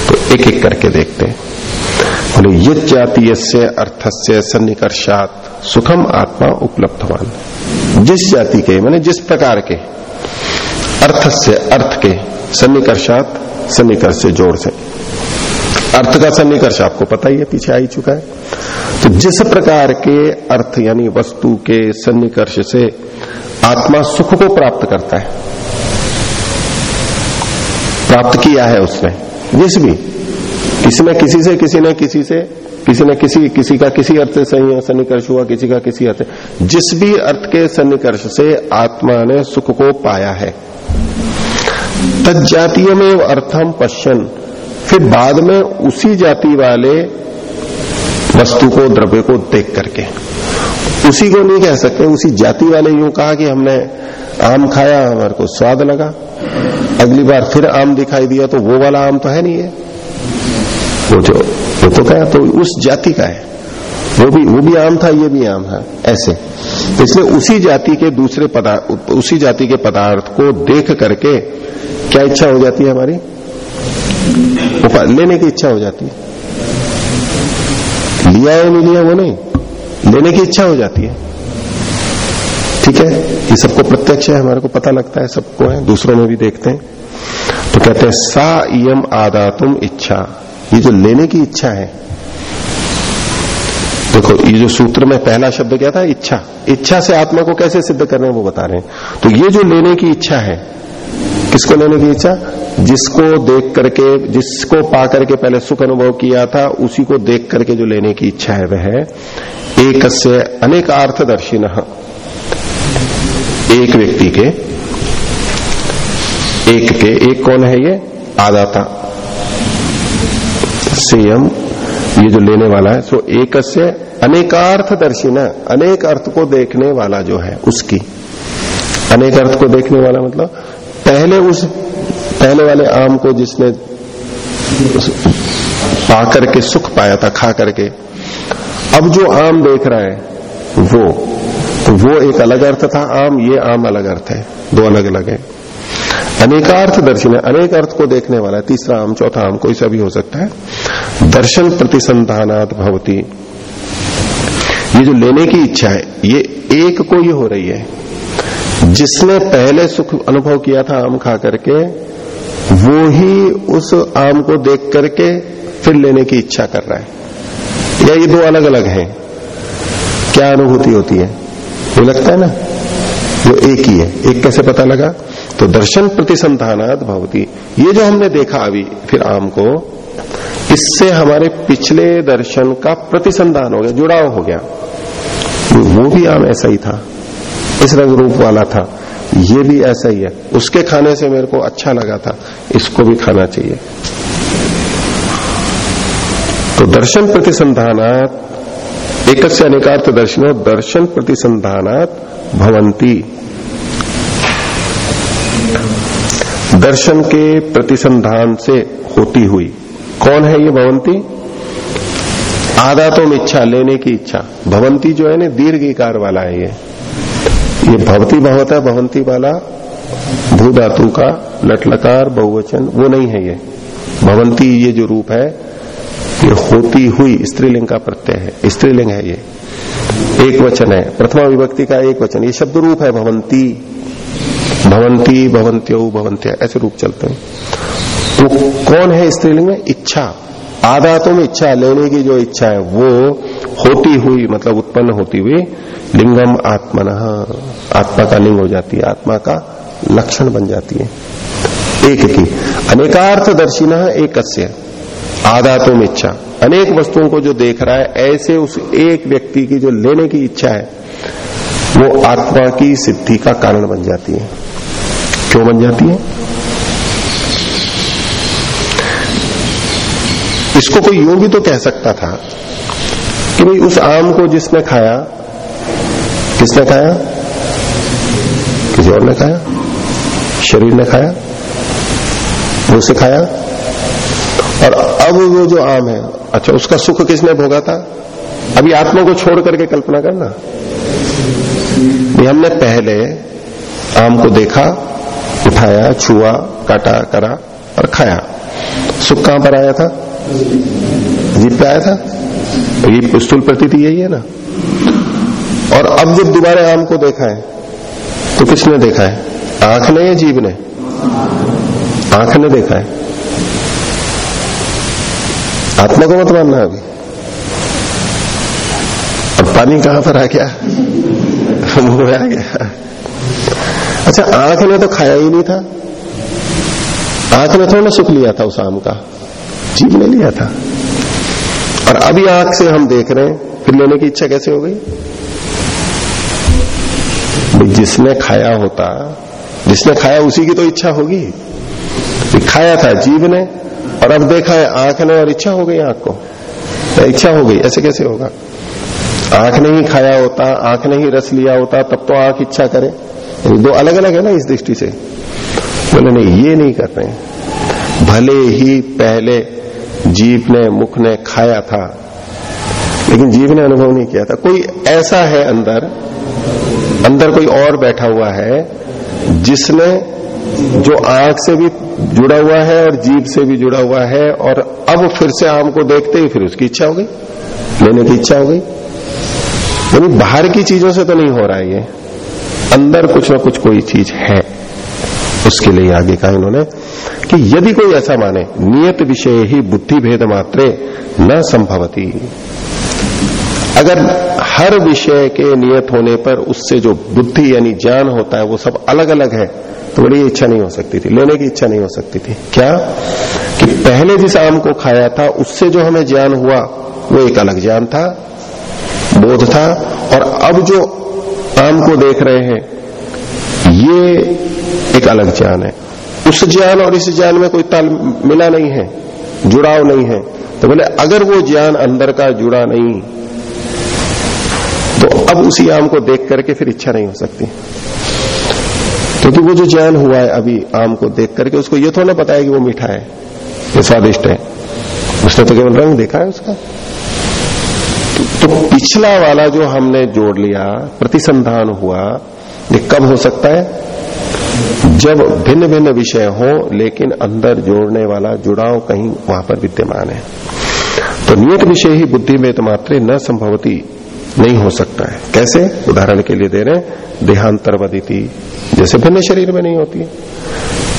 तो एक एक करके देखते हैं। बोले युद्ध जातीय से अर्थस्य सन्निकर्षात सुखम आत्मा उपलब्धवान। जिस जाति के, माने जिस प्रकार के अर्थ से अर्थ के सन्निकर्षात सन्निकर्ष से जोड़ से। अर्थ का सन्निकर्ष आपको पता ही है, पीछे आ ही चुका है। तो जिस प्रकार के अर्थ यानी वस्तु के सन्निकर्ष से आत्मा सुख को प्राप्त करता है प्राप्त किया है उसने। जिस भी। किसी ने किसी से, किसी ने किसी से, किसी ने किसी किसी का किसी अर्थ से सही सन्निकर्ष हुआ, किसी का किसी अर्थ। जिस भी अर्थ के सन्निकर्ष से आत्मा ने सुख को पाया है। तजातीय में अर्थम पश्चन फिर बाद में उसी जाति वाले वस्तु को, द्रव्य को देख करके। उसी को नहीं कह सकते, उसी जाति वाले यूँ कहा कि हमने आम खाया, हमारे को स्वाद लगा। अगली बार फिर आम दिखाई दिया तो वो वाला आम तो है नहीं है वो जो, वो तो क्या तो उस जाति का है। वो भी वो भी आम था, ये भी आम है, ऐसे। इसलिए उसी जाति के दूसरे पदार्थ उसी जाति के पदार्थ को देख करके क्या इच्छा हो जाती है हमारी? लेने की इच्छा हो जाती है। लिया है, नहीं लिया, वो नहीं। लेने की इच्छा हो जाती है। ठीक है? ये सबको प्रत्यक्ष है, हमारे को पता लगता है, सबको है, दूसरों में भी देखते हैं। तो कहते हैं, सा इम आदातुम इच्छा। ये जो लेने की इच्छा है। देखो, ये जो सूत्र में पहला शब्द क्या था? इच्छा। इच्छा से आत्मा को कैसे सिद्ध करने वो बता रहे हैं। तो ये जो लेने की इच्छा है किसको लेने की इच्छा? जिसको देख करके, जिसको पा करके पहले सुख अनुभव किया था, उसी को देख करके जो लेने की इच्छा है वह एक से अनेक अर्थदर्शी एक व्यक्ति के, एक के, एक कौन है ये? आदाता। संयम, ये जो लेने वाला है, सो एक से अनेकार्थदर्शी न अनेक अर्थ को देखने वाला जो है, उसकी। अनेक अर्थ को देखने वाला मतलब पहले उस, पहले वाले आम को जिसने पा करके सुख पाया था, खा करके, अब जो आम देख रहा है, वो तो वो एक अलग अर्थ था, आम, ये आम अलग अर्थ है, दो अलग अलग है। अनेकार्थ दर्शन है अनेक अर्थ को देखने वाला है, तीसरा आम, चौथा आम, कोई सा भी हो सकता है। दर्शन प्रतिसंधानात भवती। ये जो लेने की इच्छा है, ये एक को ही हो रही है। जिसने पहले सुख अनुभव किया था आम खा करके, वो ही उस आम को देख करके फिर लेने की इच्छा कर रहा है। या ये दो अलग अलग हैं? क्या अनुभूति होती है? वो लगता है ना? वो एक ही है। एक कैसे पता लगा? तो दर्शन प्रतिसंधानात भवती। ये जो हमने देखा अभी फिर आम को, इससे हमारे पिछले दर्शन का प्रतिसंधान हो गया, जुड़ाव हो गया। वो भी आम ऐसा ही था। इस रंग रूप वाला था। ये भी ऐसा ही है। उसके खाने से मेरे को अच्छा लगा था। इसको भी खाना चाहिए। तो दर्शन प्रतिसंधानात एक अनेकार्थ दर्शनो दर्शन प्रतिसंधानात भवंती दर्शन के प्रतिसंधान से होती हुई। कौन है ये भवंती आदातों में इच्छा, लेने की इच्छा। भवंती जो है ना, दीर्घ वाला है ये। ये भवती भवता, भवंती वाला भू धातु का लटलकार बहुवचन, वो नहीं है ये। भवंती ये जो रूप है, ये होती हुई स्त्रीलिंग का प्रत्यय है, स्त्रीलिंग है ये। एक वचन है, प्रथमा विभक्ति का एक वचन, ये शब्द रूप है भवंती। भवंती, भवंत्यो, भवंत्या, ऐसे रूप चलते हैं। वो कौन है स्त्रीलिंग में? इच्छा। आदातों में इच्छा, लेने की जो इच्छा है, वो होती हुई मतलब उत्पन्न होती हुई लिंगम आत्मन। आत्मा का लिंग हो जाती है, आत्मा का लक्षण बन जाती है। एक की अनेकार्थ दर्शिना एक आदातों में इच्छा अनेक वस्तुओं को जो देख रहा है, ऐसे उस एक व्यक्ति की जो लेने की इच्छा है, वो आत्मा की सिद्धि का कारण बन जाती है। क्यों बन जाती है? इसको कोई यूँ भी तो कह सकता था कि भाई उस आम को जिसने खाया किसने खाया? किसी और ने खाया? शरीर ने खाया? वो से खाया? और अब वो जो आम है अच्छा उसका सुख किसने भोगा था? अभी आत्मा को छोड़ करके कल्पना करना। हमने पहले आम को देखा, उठाया, छुआ, काटा, करा और खाया। सुख कहाँ पर आया था? जीप पे आया था? ये स्थूल प्रती यही है ना। और अब जब दोबारा आम को देखा है तो किसने देखा है? आँख ने या जीव ने? आँख ने देखा है। आत्मा को मत मानना अभी। अब पानी कहाँ पर आ गया? मुँह में आ गया। अच्छा आँख ने तो खाया ही नहीं था। आँख ने थोड़ा सुख लिया था उस आम का। जीव ने लिया था। और अभी आँख से हम देख रहे हैं, फिर लेने की इच्छा कैसे हो गई? जिसने खाया होता, जिसने खाया उसी की तो इच्छा होगी। खाया था जीव ने, और अब देखा है आँख ने, और इच्छा हो गई आँख को। इच्छा हो गई, ऐसे कैसे होगा? आँख ने ही खाया होता, आँख ने ही रस लिया होता, तब तो आँख इच्छा करे। दो अलग अलग है ना इस दृष्टि से। बोले, नहीं, ये नहीं कर रहे भले ही पहले जीव ने, मुख ने खाया था, लेकिन जीव ने अनुभव नहीं किया था। कोई ऐसा है अंदर अंदर कोई और बैठा हुआ है, जिसने जो आँख से भी जुड़ा हुआ है और जीव से भी जुड़ा हुआ है, और अब फिर से आम को देखते ही फिर उसकी इच्छा हो गई, लेने की इच्छा हो गई। यानी बाहर की चीज़ों से तो नहीं हो रहा है ये। अंदर कुछ ना कुछ कोई चीज़ है। उसके लिए आगे कहा इन्होंने कि यदि कोई ऐसा माने, नियत विषय ही बुद्धि भेद मात्रे न संभवती। अगर हर विषय के नियत होने पर उससे जो बुद्धि यानी ज्ञान होता है वो सब अलग अलग है तो बड़ी इच्छा नहीं हो सकती थी, लेने की इच्छा नहीं हो सकती थी। क्या? कि पहले जिस आम को खाया था, उससे जो हमें ज्ञान हुआ, वो एक अलग ज्ञान था, बोध था, और अब जो आम को देख रहे हैं, ये एक अलग ज्ञान है। उस ज्ञान और इस ज्ञान में कोई ताल मिला नहीं है, जुड़ाव नहीं है तो बोले, अगर वो ज्ञान अंदर का जुड़ा नहीं तो अब उसी आम को देख करके फिर इच्छा नहीं हो सकती। क्योंकि तो वो जो ज्ञान हुआ है अभी आम को देख करके, उसको ये थोड़ा पता है कि वो मीठा है, ये स्वादिष्ट है। उसने तो केवल रंग देखा है उसका। तो पिछला वाला जो हमने जोड़ लिया, प्रतिसंधान हुआ, ये कब हो सकता है? जब भिन्न भिन्न विषय हो, लेकिन अंदर जोड़ने वाला जुड़ाव कहीं वहाँ पर विद्यमान है। तो नियत विषय ही बुद्धि में तो मात्र न संभवती। नहीं हो सकता है। कैसे? उदाहरण के लिए दे रहे देहांतर वदिति जैसे भिन्न शरीर में नहीं होती। है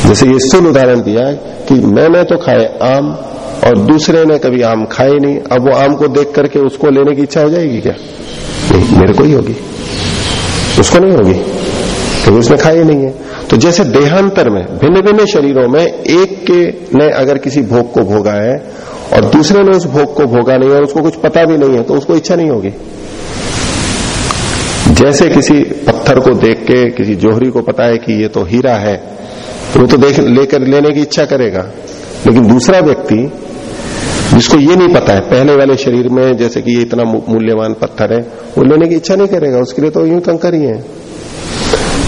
जैसे ये स्थूल उदाहरण दिया है कि मैंने तो खाए आम और दूसरे ने कभी आम खाए नहीं। अब वो आम को देख करके उसको लेने की इच्छा हो जाएगी क्या? नहीं, मेरे को ही होगी। उसको नहीं होगी, क्योंकि उसने खाई नहीं है। तो जैसे देहांतर में भिन्न भिन्न शरीरों में एक के ने अगर किसी भोग को भोगा है और दूसरे ने उस भोग को भोगा नहीं और उसको कुछ पता भी नहीं है तो उसको इच्छा नहीं होगी। जैसे किसी पत्थर को देख के, किसी जोहरी को पता है कि ये तो हीरा है तो वो तो देख, लेकर, लेने की इच्छा करेगा। लेकिन दूसरा व्यक्ति, जिसको ये नहीं पता है, पहले वाले शरीर में जैसे कि ये इतना मूल्यवान पत्थर है, वो लेने की इच्छा नहीं करेगा, उसके लिए तो यूँ कंकर ही। है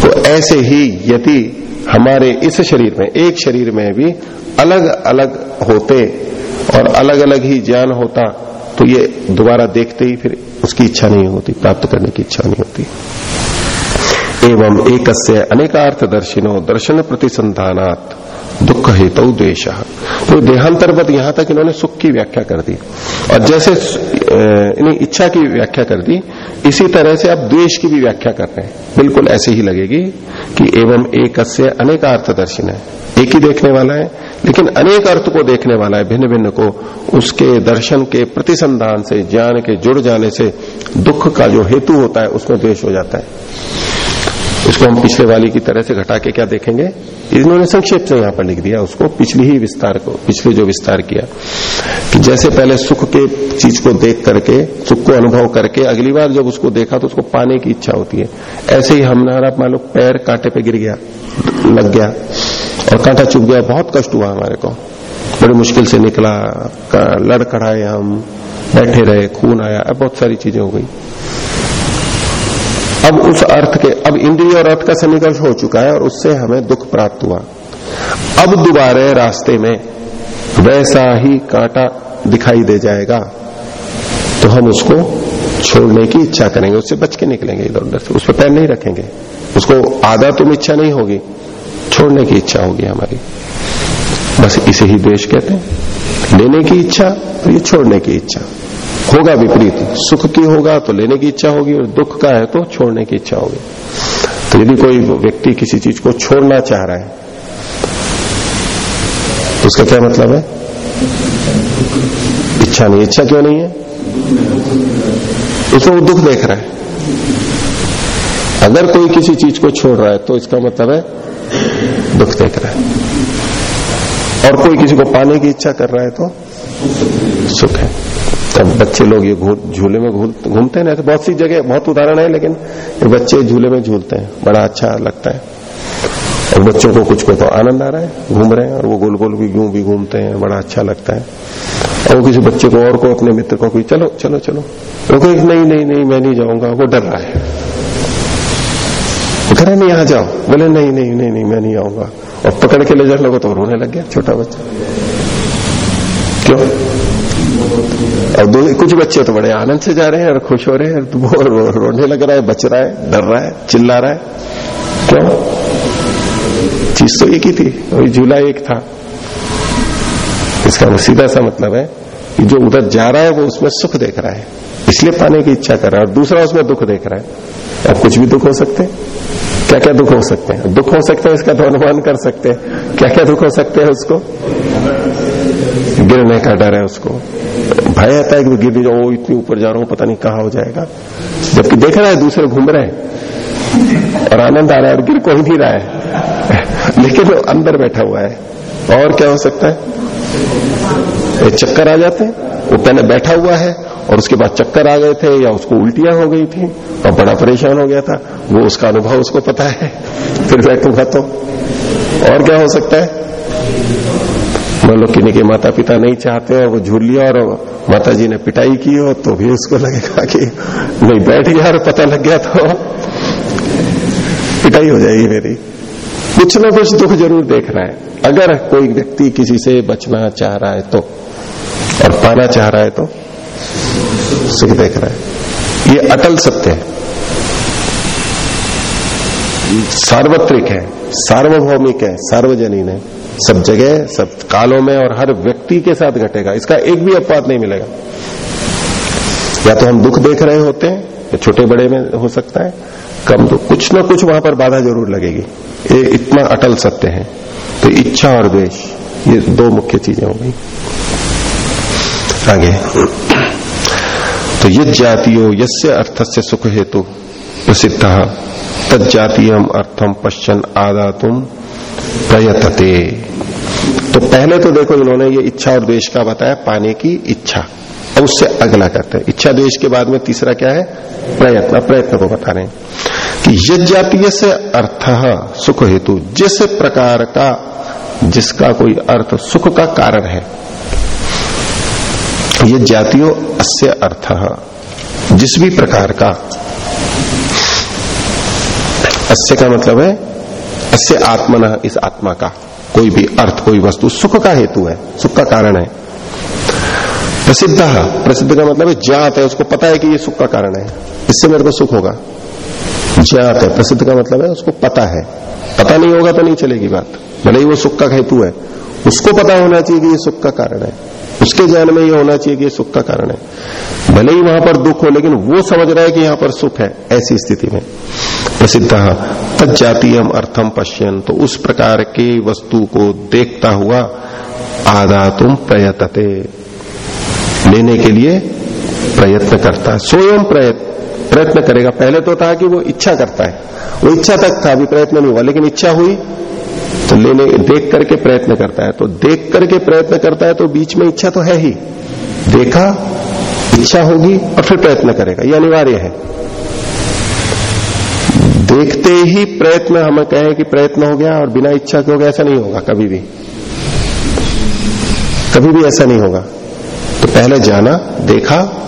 तो ऐसे ही यदि हमारे इस शरीर में, एक शरीर में भी अलग अलग होते और अलग अलग ही ज्ञान होता तो ये दोबारा देखते ही फिर उसकी इच्छा नहीं होती, प्राप्त करने की इच्छा नहीं होती। एवं एक अनेकार्थ दर्शिनो दर्शन प्रतिसंधानात। दुख हेतु द्वेश तो देहांतरवत यहाँ तक इन्होंने सुख की व्याख्या कर दी। और जैसे इच्छा की व्याख्या कर दी, इसी तरह से अब द्वेष की भी व्याख्या कर रहे हैं। बिल्कुल ऐसे ही लगेगी कि एवं एक अनेक अर्थ दर्शन है। एक ही देखने वाला है, लेकिन अनेक अर्थ को देखने वाला है भिन्न भिन्न को। उसके दर्शन के प्रतिसंधान से, ज्ञान के जुड़ जाने से दुख का जो हेतु होता है, उसमें द्वेश हो जाता है। इसको हम पिछले वाली की तरह से घटा के क्या देखेंगे? इन्होंने संक्षेप से यहाँ पर लिख दिया, उसको पिछली ही विस्तार को, पिछले जो विस्तार किया। कि जैसे पहले सुख के चीज़ को देख करके, सुख को अनुभव करके, अगली बार जब उसको देखा तो उसको पाने की इच्छा होती है। ऐसे ही हमारा मान लो, पैर कांटे पे गिर गया, लग गया, और कांटा चुप गया, बहुत कष्ट हुआ हमारे को। बड़ी मुश्किल से निकला लड़ कड़ाए हम, बैठे रहे, खून आया बहुत सारी चीज़ें हो गई। अब उस अर्थ के, अब इंद्रिय और अर्थ का सन्निकर्ष हो चुका है और उससे हमें दुख प्राप्त हुआ। अब दोबारा रास्ते में वैसा ही कांटा दिखाई दे जाएगा तो हम उसको छोड़ने की इच्छा करेंगे। उससे बच के निकलेंगे इधर उधर से उस पर पैर नहीं रखेंगे। उसको आधा तुम इच्छा नहीं होगी, छोड़ने की इच्छा होगी हमारी। बस इसे ही द्वेष कहते हैं। लेने की इच्छा और ये छोड़ने की इच्छा। होगा विपरीत। सुख की होगा तो लेने की इच्छा होगी और दुख का है तो छोड़ने की इच्छा होगी। तो यदि कोई व्यक्ति किसी चीज़ को छोड़ना चाह रहा है तो उसका क्या मतलब है? इच्छा नहीं, इच्छा क्यों नहीं है? उसमें वो दुख देख रहा है। अगर कोई किसी चीज़ को छोड़ रहा है तो इसका मतलब है दुख देख रहा है। और कोई किसी को पाने की इच्छा कर रहा है तो सुख है। तब बच्चे लोग ये झूले में घूमते हैं ना तो बहुत सी जगह, बहुत उदाहरण है, लेकिन बच्चे झूले में झूलते हैं, बड़ा अच्छा लगता है। और बच्चों को कुछ को तो आनंद आ रहा है, घूम रहे हैं, और वो गोल गोल भी यूँ भी घूमते हैं, बड़ा अच्छा लगता है। और किसी बच्चे को और को, अपने मित्र को कोई, चलो चलो चलो। वो कोई नहीं नहीं नहीं, मैं नहीं जाऊँगा। वो डर रहा है। घर कह नहीं यहाँ जाओ बोले, नहीं नहीं नहीं नहीं, मैं नहीं आऊँगा। और पकड़ के ले जाने लगो तो रोने लग गया, छोटा बच्चा। क्यों? और दो कुछ बच्चे तो बड़े आनंद से जा रहे हैं और खुश हो रहे हैं। तो वो रो, रोने लग रहा है बच रहा है डर रहा है चिल्ला रहा है। क्यों? चीज़ तो एक ही थी। वही झूला एक था। इसका सीधा सा मतलब है कि जो उधर जा रहा है वो उसमें सुख देख रहा है। इसलिए पाने की इच्छा कर रहा है और दूसरा उसमें दुख देख रहा है। अब कुछ भी दुख हो सकते हैं। क्या क्या दुख हो सकते हैं? दुख हो सकते हैं इसका तो अनुमान कर सकते हैं। क्या क्या दुख हो सकते हैं उसको? गिरने का डर है उसको। भय आता है कि गिर नहीं जाओ इतनी ऊपर जा रहा हूँ, पता नहीं कहा हो जाएगा। जबकि देख रहा है, दूसरे घूम रहे हैं। और आनंद आ रहा है और गिर कोई नहीं रहा है। लेकिन वो अंदर बैठा हुआ है। और क्या हो सकता है? चक्कर आ जाते हैं। वो पहले बैठा हुआ है और उसके बाद चक्कर आ गए थे या उसको उल्टियाँ हो गई थी और बड़ा परेशान हो गया था। वो उसका अनुभव उसको पता है। फिर बैठूँगा तो। और क्या हो सकता है? मान लो किन्हीं के माता पिता नहीं चाहते और वो झूल लिया और माता जी ने पिटाई की हो तो भी उसको लगेगा कि नहीं, बैठ गया और पता लग गया तो पिटाई हो जाएगी मेरी। कुछ ना कुछ दुख ज़रूर देख रहा है। अगर कोई व्यक्ति किसी से बचना चाह रहा है तो और पाना चाह रहा है तो सुख देख रहा है। ये अटल सत्य है। सार्वत्रिक है, सार्वभौमिक है, सार्वजनीन है। सब जगह, सब कालों में और हर व्यक्ति के साथ घटेगा। इसका एक भी अपवाद नहीं मिलेगा। या तो हम दुख देख रहे होते हैं, या छोटे बड़े में हो सकता है। कम तो कुछ ना कुछ वहाँ पर बाधा ज़रूर लगेगी। ये इतना अटल सत्य है। तो इच्छा और द्वेष, ये दो मुख्य चीज़ें हो गई आगे। तो यद जातीय यस्य अर्थ से सुख हेतु प्रसिद्ध। तजातीय अर्थम पश्चन आदा तुम प्रयतते। तो पहले तो देखो इन्होंने ये इच्छा और द्वेश का बताया, पाने की इच्छा। अब उससे अगला कहते हैं। इच्छा द्वेश के बाद में तीसरा क्या है? प्रयत्न। प्रयत्न को बता रहे कि यज जातीय से अर्थ सुख हेतु। जिस प्रकार का, जिसका कोई अर्थ सुख का कारण है। ये जातियों अस्य अर्थ जिस भी प्रकार का। अस्य का मतलब है अस्य आत्मन इस आत्मा का कोई भी अर्थ, कोई वस्तु सुख का हेतु है, सुख का कारण है। प्रसिद्ध प्रसिद्ध का मतलब है जात है, उसको पता है कि ये सुख का कारण है। इससे मेरे को सुख होगा। ज्ञात है, प्रसिद्ध का मतलब है उसको पता है। पता नहीं होगा तो नहीं चलेगी बात। भले ही वो सुख का हेतु है, उसको पता होना चाहिए कि ये सुख का कारण है। उसके ज्ञान में ये होना चाहिए कि सुख का कारण है। भले ही वहाँ पर दुख हो, लेकिन वो समझ रहा है कि यहाँ पर सुख है, ऐसी स्थिति में। प्रसिद्ध तजातीय अर्थम पश्यन तो उस प्रकार के वस्तु को देखता हुआ आधा तुम प्रयतते। लेने के लिए प्रयत्न करता है। स्वयं प्रयत्न प्रयत्न करेगा। पहले तो था कि वो इच्छा करता है। वो इच्छा तक था, अभी प्रयत्न नहीं हुआ, लेकिन इच्छा हुई। तो लेने देख करके प्रयत्न करता है। तो देख करके प्रयत्न करता है तो बीच में इच्छा तो है ही। देखा, इच्छा होगी और फिर प्रयत्न करेगा। ये अनिवार्य है। देखते ही प्रयत्न, हम कहें कि प्रयत्न हो गया और बिना इच्छा के हो गया, ऐसा नहीं होगा कभी भी। कभी भी ऐसा नहीं होगा। तो पहले जाना, देखा,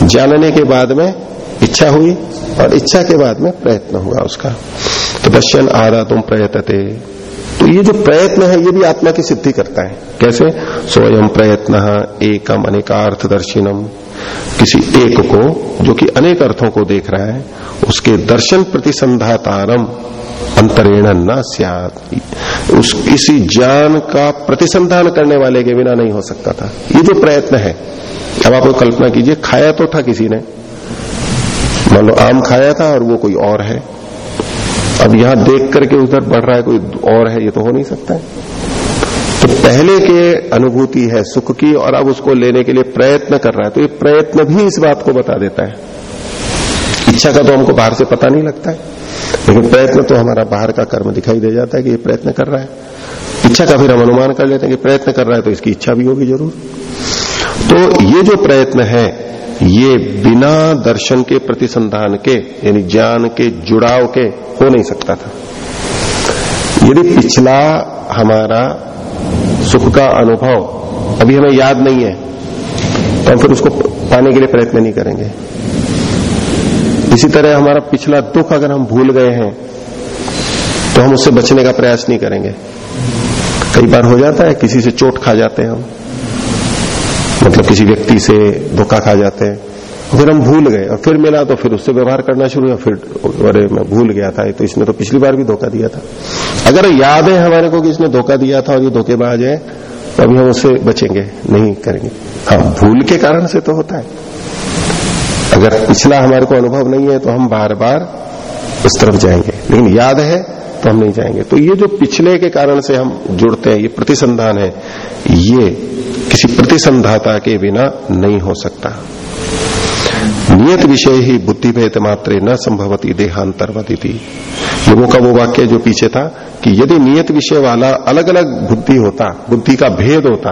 जानने के बाद में इच्छा हुई और इच्छा के बाद में प्रयत्न हुआ उसका। तो पश्चन आधा तुम प्रयतते। तो ये जो प्रयत्न है, ये भी आत्मा की सिद्धि करता है। कैसे? स्वयं प्रयत्न, एकम अनेकार्थ दर्शिनम किसी एक को, जो कि अनेक अर्थों को देख रहा है, उसके दर्शन प्रतिसंधातारम, अंतरेण न उस, इसी ज्ञान का प्रतिसंधान करने वाले के बिना नहीं हो सकता था। ये जो प्रयत्न है, अब आप कल्पना कीजिए, खाया तो था किसी ने। मान लो आम खाया था और वो कोई और है। अब यहाँ देख करके उधर बढ़ रहा है, कोई और है, ये तो हो नहीं सकता है। तो पहले के अनुभूति है सुख की, और अब उसको लेने के लिए प्रयत्न कर रहा है। तो ये प्रयत्न भी इस बात को बता देता है। इच्छा का तो हमको बाहर से पता नहीं लगता है। लेकिन प्रयत्न तो हमारा बाहर का कर्म दिखाई दे जाता है कि ये प्रयत्न कर रहा है। इच्छा का फिर हम अनुमान कर लेते हैं कि प्रयत्न कर रहा है तो इसकी इच्छा भी होगी ज़रूर। तो ये जो प्रयत्न है ये बिना दर्शन के, प्रतिसंधान के, यानी ज्ञान के, जुड़ाव के हो नहीं सकता था। यदि पिछला हमारा सुख का अनुभव अभी हमें याद नहीं है तो हम फिर उसको पाने के लिए प्रयत्न नहीं करेंगे। इसी तरह हमारा पिछला दुख अगर हम भूल गए हैं तो हम उससे बचने का प्रयास नहीं करेंगे। कई बार हो जाता है, किसी से चोट खा जाते हैं हम। मतलब किसी व्यक्ति से धोखा खा जाते हैं फिर हम भूल गए, और फिर मिला तो फिर उससे व्यवहार करना शुरू हुआ, फिर, अरे, मैं भूल गया था तो इसने तो पिछली बार भी धोखा दिया था। अगर याद है हमारे को कि इसने धोखा दिया था और ये धोखेबाज है तो अभी हम उससे बचेंगे, नहीं करेंगे। हाँ भूल के कारण से तो होता है। अगर पिछला हमारे को अनुभव नहीं है तो हम बार बार उस तरफ़ जाएँगे। लेकिन याद है तो हम नहीं जाएँगे। तो ये जो पिछले के कारण से हम जुड़ते हैं, ये प्रतिसंधान है, ये किसी प्रतिसंधाता के बिना नहीं हो सकता। नियत विषय ही बुद्धि भेद मात्र न संभवती देहांतरवती थी लोगों का वो वाक्य जो पीछे था कि यदि नियत विषय वाला अलग अलग बुद्धि होता, बुद्धि का भेद होता,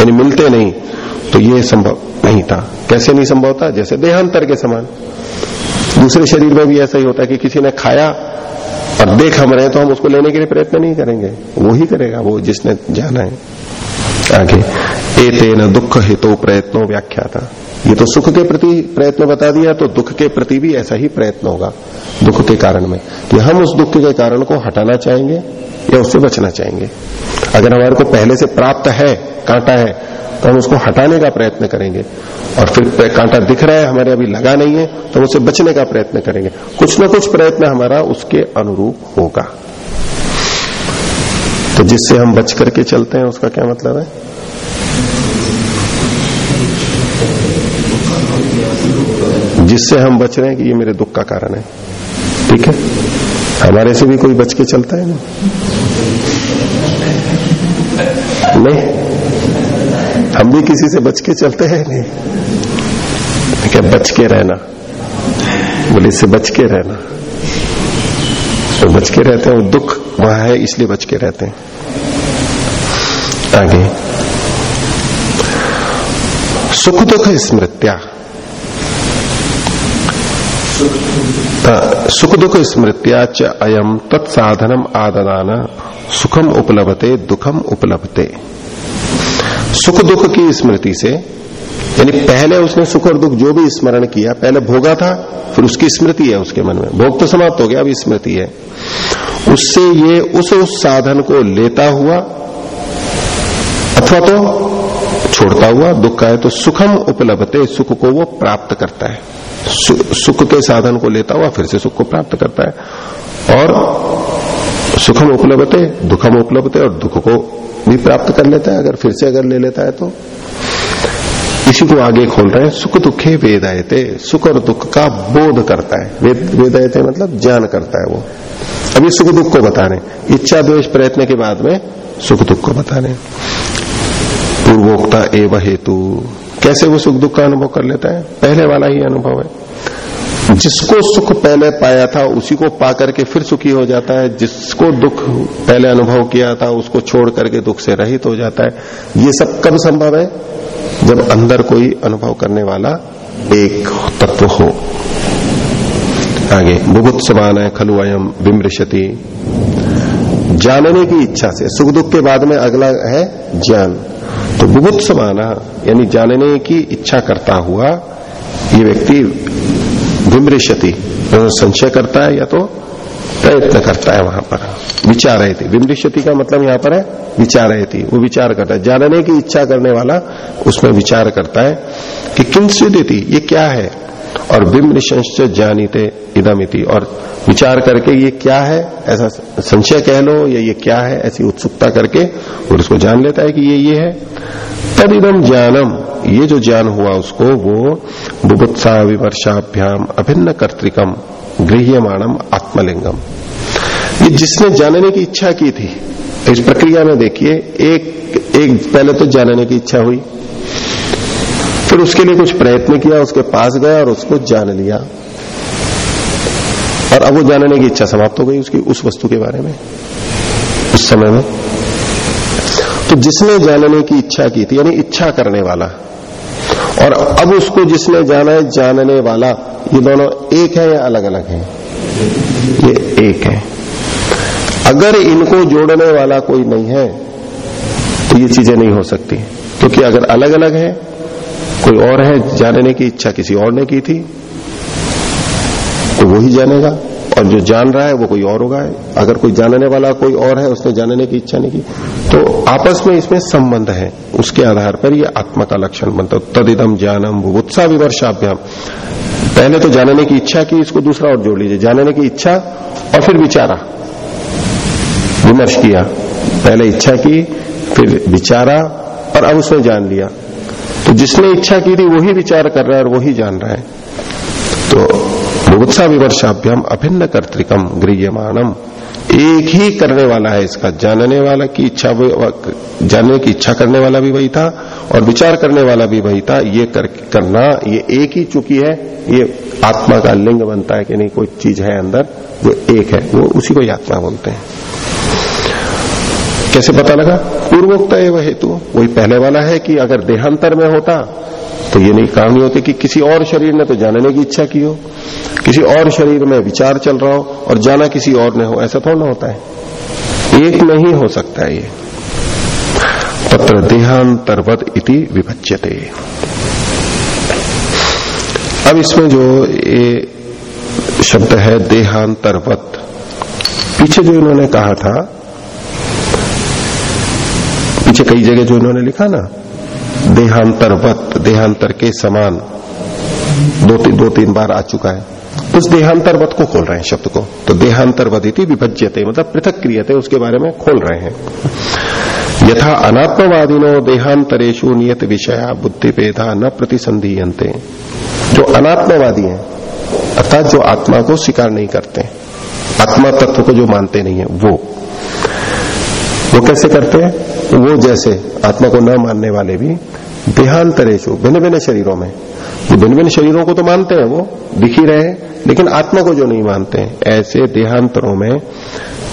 यानी मिलते नहीं तो ये संभव नहीं था। कैसे नहीं संभव था? जैसे देहांतर के समान। दूसरे शरीर में भी ऐसा ही होता है कि किसी ने खाया और देख हम रहे तो हम उसको लेने के लिए प्रयत्न नहीं करेंगे। वो ही करेगा, वो जिसने जाना है। आगे एतेन दुख हेतु प्रयत्नो व्याख्या था ये तो सुख के प्रति प्रयत्न बता दिया तो दुख के प्रति भी ऐसा ही प्रयत्न होगा, दुख के कारण में। कि हम उस दुख के कारण को हटाना चाहेंगे या उससे बचना चाहेंगे। अगर हमारे को पहले से प्राप्त है, कांटा है तो हम उसको हटाने का प्रयत्न करेंगे। और फिर कांटा दिख रहा है, हमारे अभी लगा नहीं है तो हम उससे बचने का प्रयत्न करेंगे। कुछ ना कुछ प्रयत्न हमारा उसके अनुरूप होगा। तो जिससे हम बच करके चलते हैं, उसका क्या मतलब है? जिससे हम बच रहे हैं कि ये मेरे दुख का कारण है। ठीक है? हमारे से भी कोई बच के चलता है ना? नहीं। हम भी किसी से बच के चलते हैं नहीं। क्या बच के रहना। बोले, इससे बच के रहना। तो बच के रहते हैं दुख वहाँ है, इसलिए बच के रहते हैं। आगे। सुख दुख स्मृत्या सुख दुख स्मृत्या च अयम तत्साधनम आददान सुखम उपलब्धते दुखम उपलब्धते सुख दुख की स्मृति से, यानी पहले उसने सुख और दुख जो भी स्मरण किया, पहले भोगा था, फिर उसकी स्मृति है उसके मन में। भोग तो समाप्त हो गया अभी स्मृति है। उससे ये, उस उस साधन को लेता हुआ, अथवा तो छोड़ता हुआ, दुख का है तो सुखम उपलब्धते, सुख को वो प्राप्त करता है। सुख के साधन को लेता हुआ, फिर से सुख को प्राप्त करता है। और सुखम उपलब्ध है दुखम उपलब्ध है और दुख को भी प्राप्त कर लेता है, अगर फिर से अगर ले लेता है तो। इसी को आगे खोल रहे हैं, सुख दुखे वेदायते, सुख और दुख का बोध करता है। वेद, वेदायते मतलब ज्ञान करता है वो। अभी सुख दुख को बता रहे इच्छा द्वेष प्रयत्न के बाद में सुख दुख को बता रहे पूर्वोक्ता एवं हेतु। कैसे वो सुख दुख का अनुभव कर लेता है? पहले वाला ही अनुभव है। जिसको सुख पहले पाया था, उसी को पा करके फिर सुखी हो जाता है। जिसको दुख पहले अनुभव किया था, उसको छोड़ करके दुख से रहित हो जाता है। ये सब कब संभव है? जब अंदर कोई अनुभव करने वाला एक तत्व हो। आगे बुभुत समान है खलु अयम बिमृशति जानने की इच्छा से, सुख दुख के बाद में अगला है ज्ञान। तो बुभुत समाना यानी जानने की इच्छा करता हुआ, ये व्यक्ति विमृशति। संशय करता है या तो प्रयत्न करता है वहाँ पर। विचार थे विमृशति का मतलब यहाँ पर है विचार थी वो विचार करता है। जानने की इच्छा करने वाला उसमें विचार करता है कि किन स्विदिति ये क्या है? और विमृशंश जानीते इदमिति। और विचार करके ये क्या है? ऐसा संशय कह लो या ये क्या है? ऐसी उत्सुकता करके और उसको जान लेता है कि ये ये है। तद इदम ज्ञानम। ये जो ज्ञान हुआ उसको वो बुभुत्सा विवर्षाभ्याम अभिन्न कर्तिकम गृह्यमाणम आत्मलिंगम ये जिसने जानने की इच्छा की थी, इस प्रक्रिया में देखिए, एक एक, पहले तो जानने की इच्छा हुई। फिर उसके लिए कुछ प्रयत्न किया, उसके पास गया और उसको जान लिया। और अब वो जानने की इच्छा समाप्त हो गई उसकी, उस वस्तु के बारे में, उस समय में। तो जिसने जानने की इच्छा की थी, यानी इच्छा करने वाला, और अब उसको जिसने जाना है, जानने वाला, ये दोनों एक है या अलग अलग है? ये एक है। अगर इनको जोड़ने वाला कोई नहीं है तो ये चीज़ें नहीं हो सकती, क्योंकि अगर अलग अलग है कोई और है जानने की इच्छा किसी और ने की थी? तो वो ही जानेगा, और जो जान रहा है वो कोई और होगा। अगर कोई जानने वाला कोई और है, उसने जानने की इच्छा नहीं की। तो आपस में इसमें संबंध है। उसके आधार पर ये आत्मा का लक्षण बनता है। तदिदम ज्ञानम उत्साह विवर्षाभ्याम। पहले तो जानने की इच्छा की, इसको दूसरा और जोड़ लीजिए। जानने की इच्छा और फिर विचारा। विमर्श किया, पहले इच्छा की, फिर विचारा, और अब उसने जान लिया। तो जिसने इच्छा की थी वही विचार कर रहा है और वही जान रहा है। तो बुभुत्सा विवर्षाभ्याम अभिन्न कर्तिकम गृहमाणम एक ही करने वाला है इसका जानने वाला की इच्छा जानने की इच्छा करने वाला भी वही था और विचार करने वाला भी वही था। ये कर, करना ये एक ही चुकी है ये आत्मा का लिंग बनता है कि नहीं कोई चीज़ है अंदर जो एक है वो उसी को आत्मा बोलते हैं। कैसे पता लगा? पूर्वोक्त वह हेतु। वही पहले वाला है कि अगर देहांतर में होता तो ये नहीं कहानी होती कि किसी और शरीर ने तो जानने की इच्छा की हो। किसी और शरीर में विचार चल रहा हो और जाना किसी और ने हो, ऐसा थोड़ा होता है। एक नहीं हो सकता ये। तत्र देहांतर्वत इति विभज्यते अब इसमें जो ये शब्द है देहांतर्वत, पीछे जो इन्होंने कहा था पीछे कई जगह जो इन्होंने लिखा ना, देहांतरवत, देहांतर के समान दो तीन दो तीन बार आ चुका है। उस देहांतरवत को खोल रहे हैं शब्द को। तो देहांतरवत इति विभज्यते मतलब पृथक क्रियते, उसके बारे में खोल रहे हैं। यथा अनात्मवादिनो देहांतरेशु नियत विषया बुद्धि भेदा न प्रतिसंधीयते जो अनात्मवादी हैं, अर्थात जो आत्मा को स्वीकार नहीं करते आत्मा तत्व को जो मानते नहीं है, वो। वो कैसे करते हैं? वो जैसे आत्मा को न मानने वाले भी देहांतरेशु भिन्न भिन्न शरीरों में भिन्न भिन्न शरीरों को तो मानते हैं वो, दिख ही रहे लेकिन आत्मा को जो नहीं मानते हैं। ऐसे देहांतरों में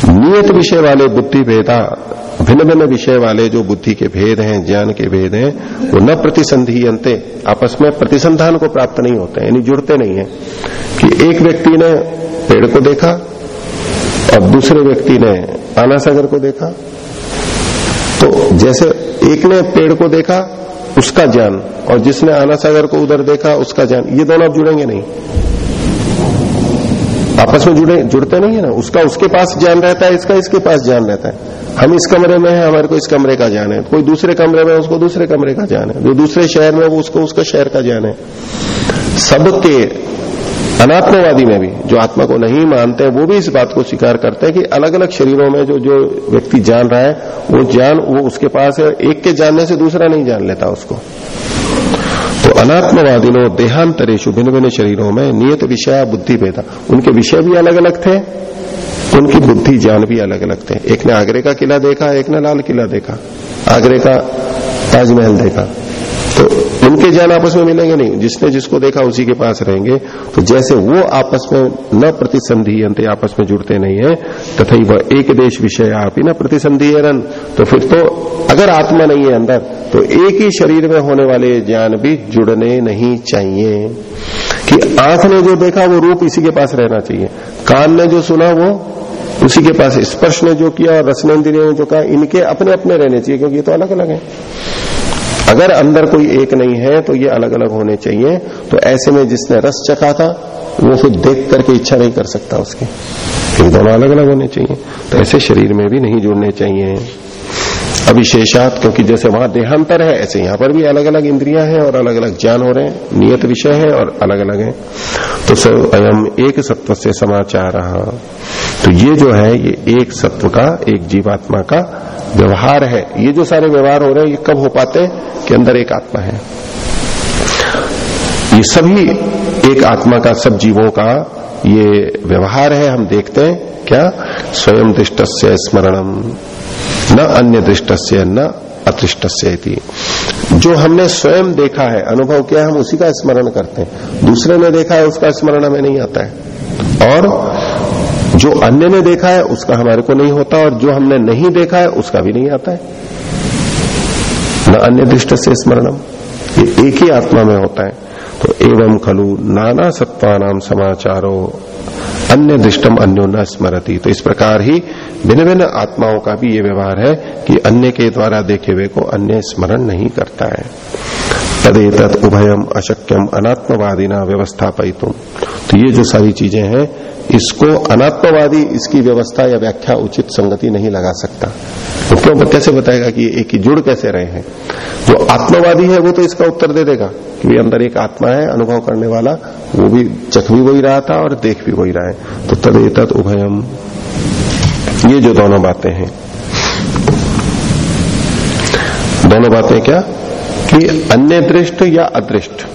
नियत विषय वाले बुद्धि भेदा भिन्न भिन्न विषय वाले जो बुद्धि के भेद हैं, ज्ञान के भेद हैं, वो न प्रतिसंधि प्रतिसंधीयंते आपस में प्रतिसंधान को प्राप्त नहीं होते यानी जुड़ते नहीं है कि एक व्यक्ति ने पेड़ को देखा और दूसरे व्यक्ति ने आना सागर को देखा तो जैसे एक ने पेड़ को देखा, उसका ज्ञान, और जिसने आना सागर को उधर देखा, उसका ज्ञान, ये दोनों अब जुड़ेंगे नहीं। आपस में जुड़े, जुड़ते नहीं है ना? उसका उसके पास ज्ञान रहता है, इसका इसके पास ज्ञान रहता है। हम इस कमरे में हैं, हमारे को इस कमरे का ज्ञान है। कोई दूसरे कमरे में उसको दूसरे कमरे का ज्ञान है। जो दूसरे शहर में वो उसको उसका शहर का ज्ञान है। सबके अनात्मवादी में भी, जो आत्मा को नहीं मानते, वो भी इस बात को स्वीकार करते हैं कि अलग अलग शरीरों में जो जो व्यक्ति जान रहा है, वो ज्ञान वो उसके पास है, एक के जानने से दूसरा नहीं जान लेता उसको। तो अनात्मवादी नो देहांतरेशु भिन्न भिन्न शरीरों में नियत विषय बुद्धि भेदा। उनके विषय भी अलग अलग थे, उनकी बुद्धि ज्ञान भी अलग अलग थे। एक ने आगरे का किला देखा, एक ने लाल किला देखा, आगरे का ताजमहल देखा। तो उनके ज्ञान आपस में मिलेंगे नहीं। जिसने जिसको देखा उसी के पास रहेंगे। तो जैसे वो आपस में न प्रतिसंधि आपस में जुड़ते नहीं है तथा वह एक देश विषय आप ही न प्रतिसंधि तो फिर तो अगर आत्मा नहीं है अंदर तो एक ही शरीर में होने वाले ज्ञान भी जुड़ने नहीं चाहिए। कि आँख ने जो देखा, वो रूप इसी के पास रहना चाहिए। कान ने जो सुना, वो उसी के पास। स्पर्श ने जो किया और रसनेन्द्रिय ने जो कहा, इनके अपने अपने रहने चाहिए, क्योंकि ये तो अलग अलग है। अगर अंदर कोई एक नहीं है तो ये अलग अलग होने चाहिए। तो ऐसे में जिसने रस चखा था, वो फिर देख करके इच्छा नहीं कर सकता उसकी। फिर दोनों अलग अलग होने चाहिए। तो ऐसे शरीर में भी नहीं जुड़ने चाहिए। अविशेषात, क्योंकि जैसे वहाँ देहांतर है, ऐसे यहाँ पर भी अलग अलग इंद्रियाँ हैं और अलग अलग ज्ञान हो रहे हैं। नियत विषय है और अलग अलग है। तो अयम एक सत्व से समाचार तो ये जो है, ये एक सत्व का, एक जीवात्मा का व्यवहार है। ये जो सारे व्यवहार हो रहे हैं, ये कब हो पाते हैं? कि अंदर एक आत्मा है। ये सभी एक आत्मा का, सब जीवों का ये व्यवहार है। हम देखते हैं, क्या? स्वयं दृष्ट से स्मरणम न अन्य दृष्ट से न अदृष्ट जो हमने स्वयं देखा है, अनुभव किया हम उसी का स्मरण करते हैं। दूसरे ने देखा है, उसका स्मरण हमें नहीं आता है। और जो अन्य ने देखा है, उसका हमारे को नहीं होता, और जो हमने नहीं देखा है, उसका भी नहीं आता है। न अन्य दृष्ट से स्मरणम, ये एक ही आत्मा में होता है। तो एवं खलु नाना सत्वा नाम समाचारो, अन्य दृष्टम अन्यो न स्मरती। तो इस प्रकार ही भिन्न भिन्न आत्माओं का भी ये व्यवहार है कि अन्य के द्वारा देखे हुए को अन्य स्मरण नहीं करता है। तदे तदेत उभयम अशक्यम अनात्मवादिना व्यवस्थापित तो ये जो सारी चीज़ें हैं इसको अनात्मवादी, इसकी व्यवस्था या व्याख्या उचित संगति नहीं लगा सकता। तो क्यों कैसे बताएगा कि एक ही जुड़ कैसे रहे हैं? जो आत्मवादी है, वो तो इसका उत्तर दे देगा कि अंदर एक आत्मा है, अनुभव करने वाला, वो भी चख भी वही रहा था और देख भी वही रहा है। तो तद तदेत उभयम। ये जो दोनों बातें हैं। दोनों बातें क्या? कि अन्य दृष्ट या अदृष्ट।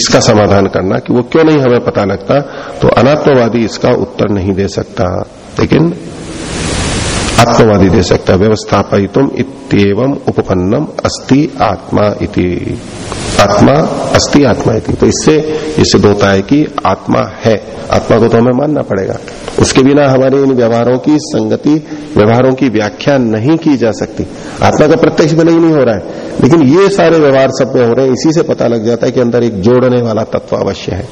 इसका समाधान करना कि वो क्यों नहीं हमें पता लगता तो अनात्मवादी इसका उत्तर नहीं दे सकता। लेकिन आत्मवादी दे सकता है व्यवस्थापितुम इतम उपपन्नम अस्ति आत्मा इति। आत्मा अस्ति आत्मा इति। तो इससे ये सिद्ध होता है कि आत्मा है। आत्मा को तो हमें मानना पड़ेगा। उसके बिना हमारे इन व्यवहारों की संगति, व्यवहारों की व्याख्या नहीं की जा सकती। आत्मा का प्रत्यक्ष भी नहीं हो रहा है, लेकिन ये सारे व्यवहार सब में हो रहे हैं, इसी से पता लग जाता है कि अंदर एक जोड़ने वाला तत्व अवश्य है।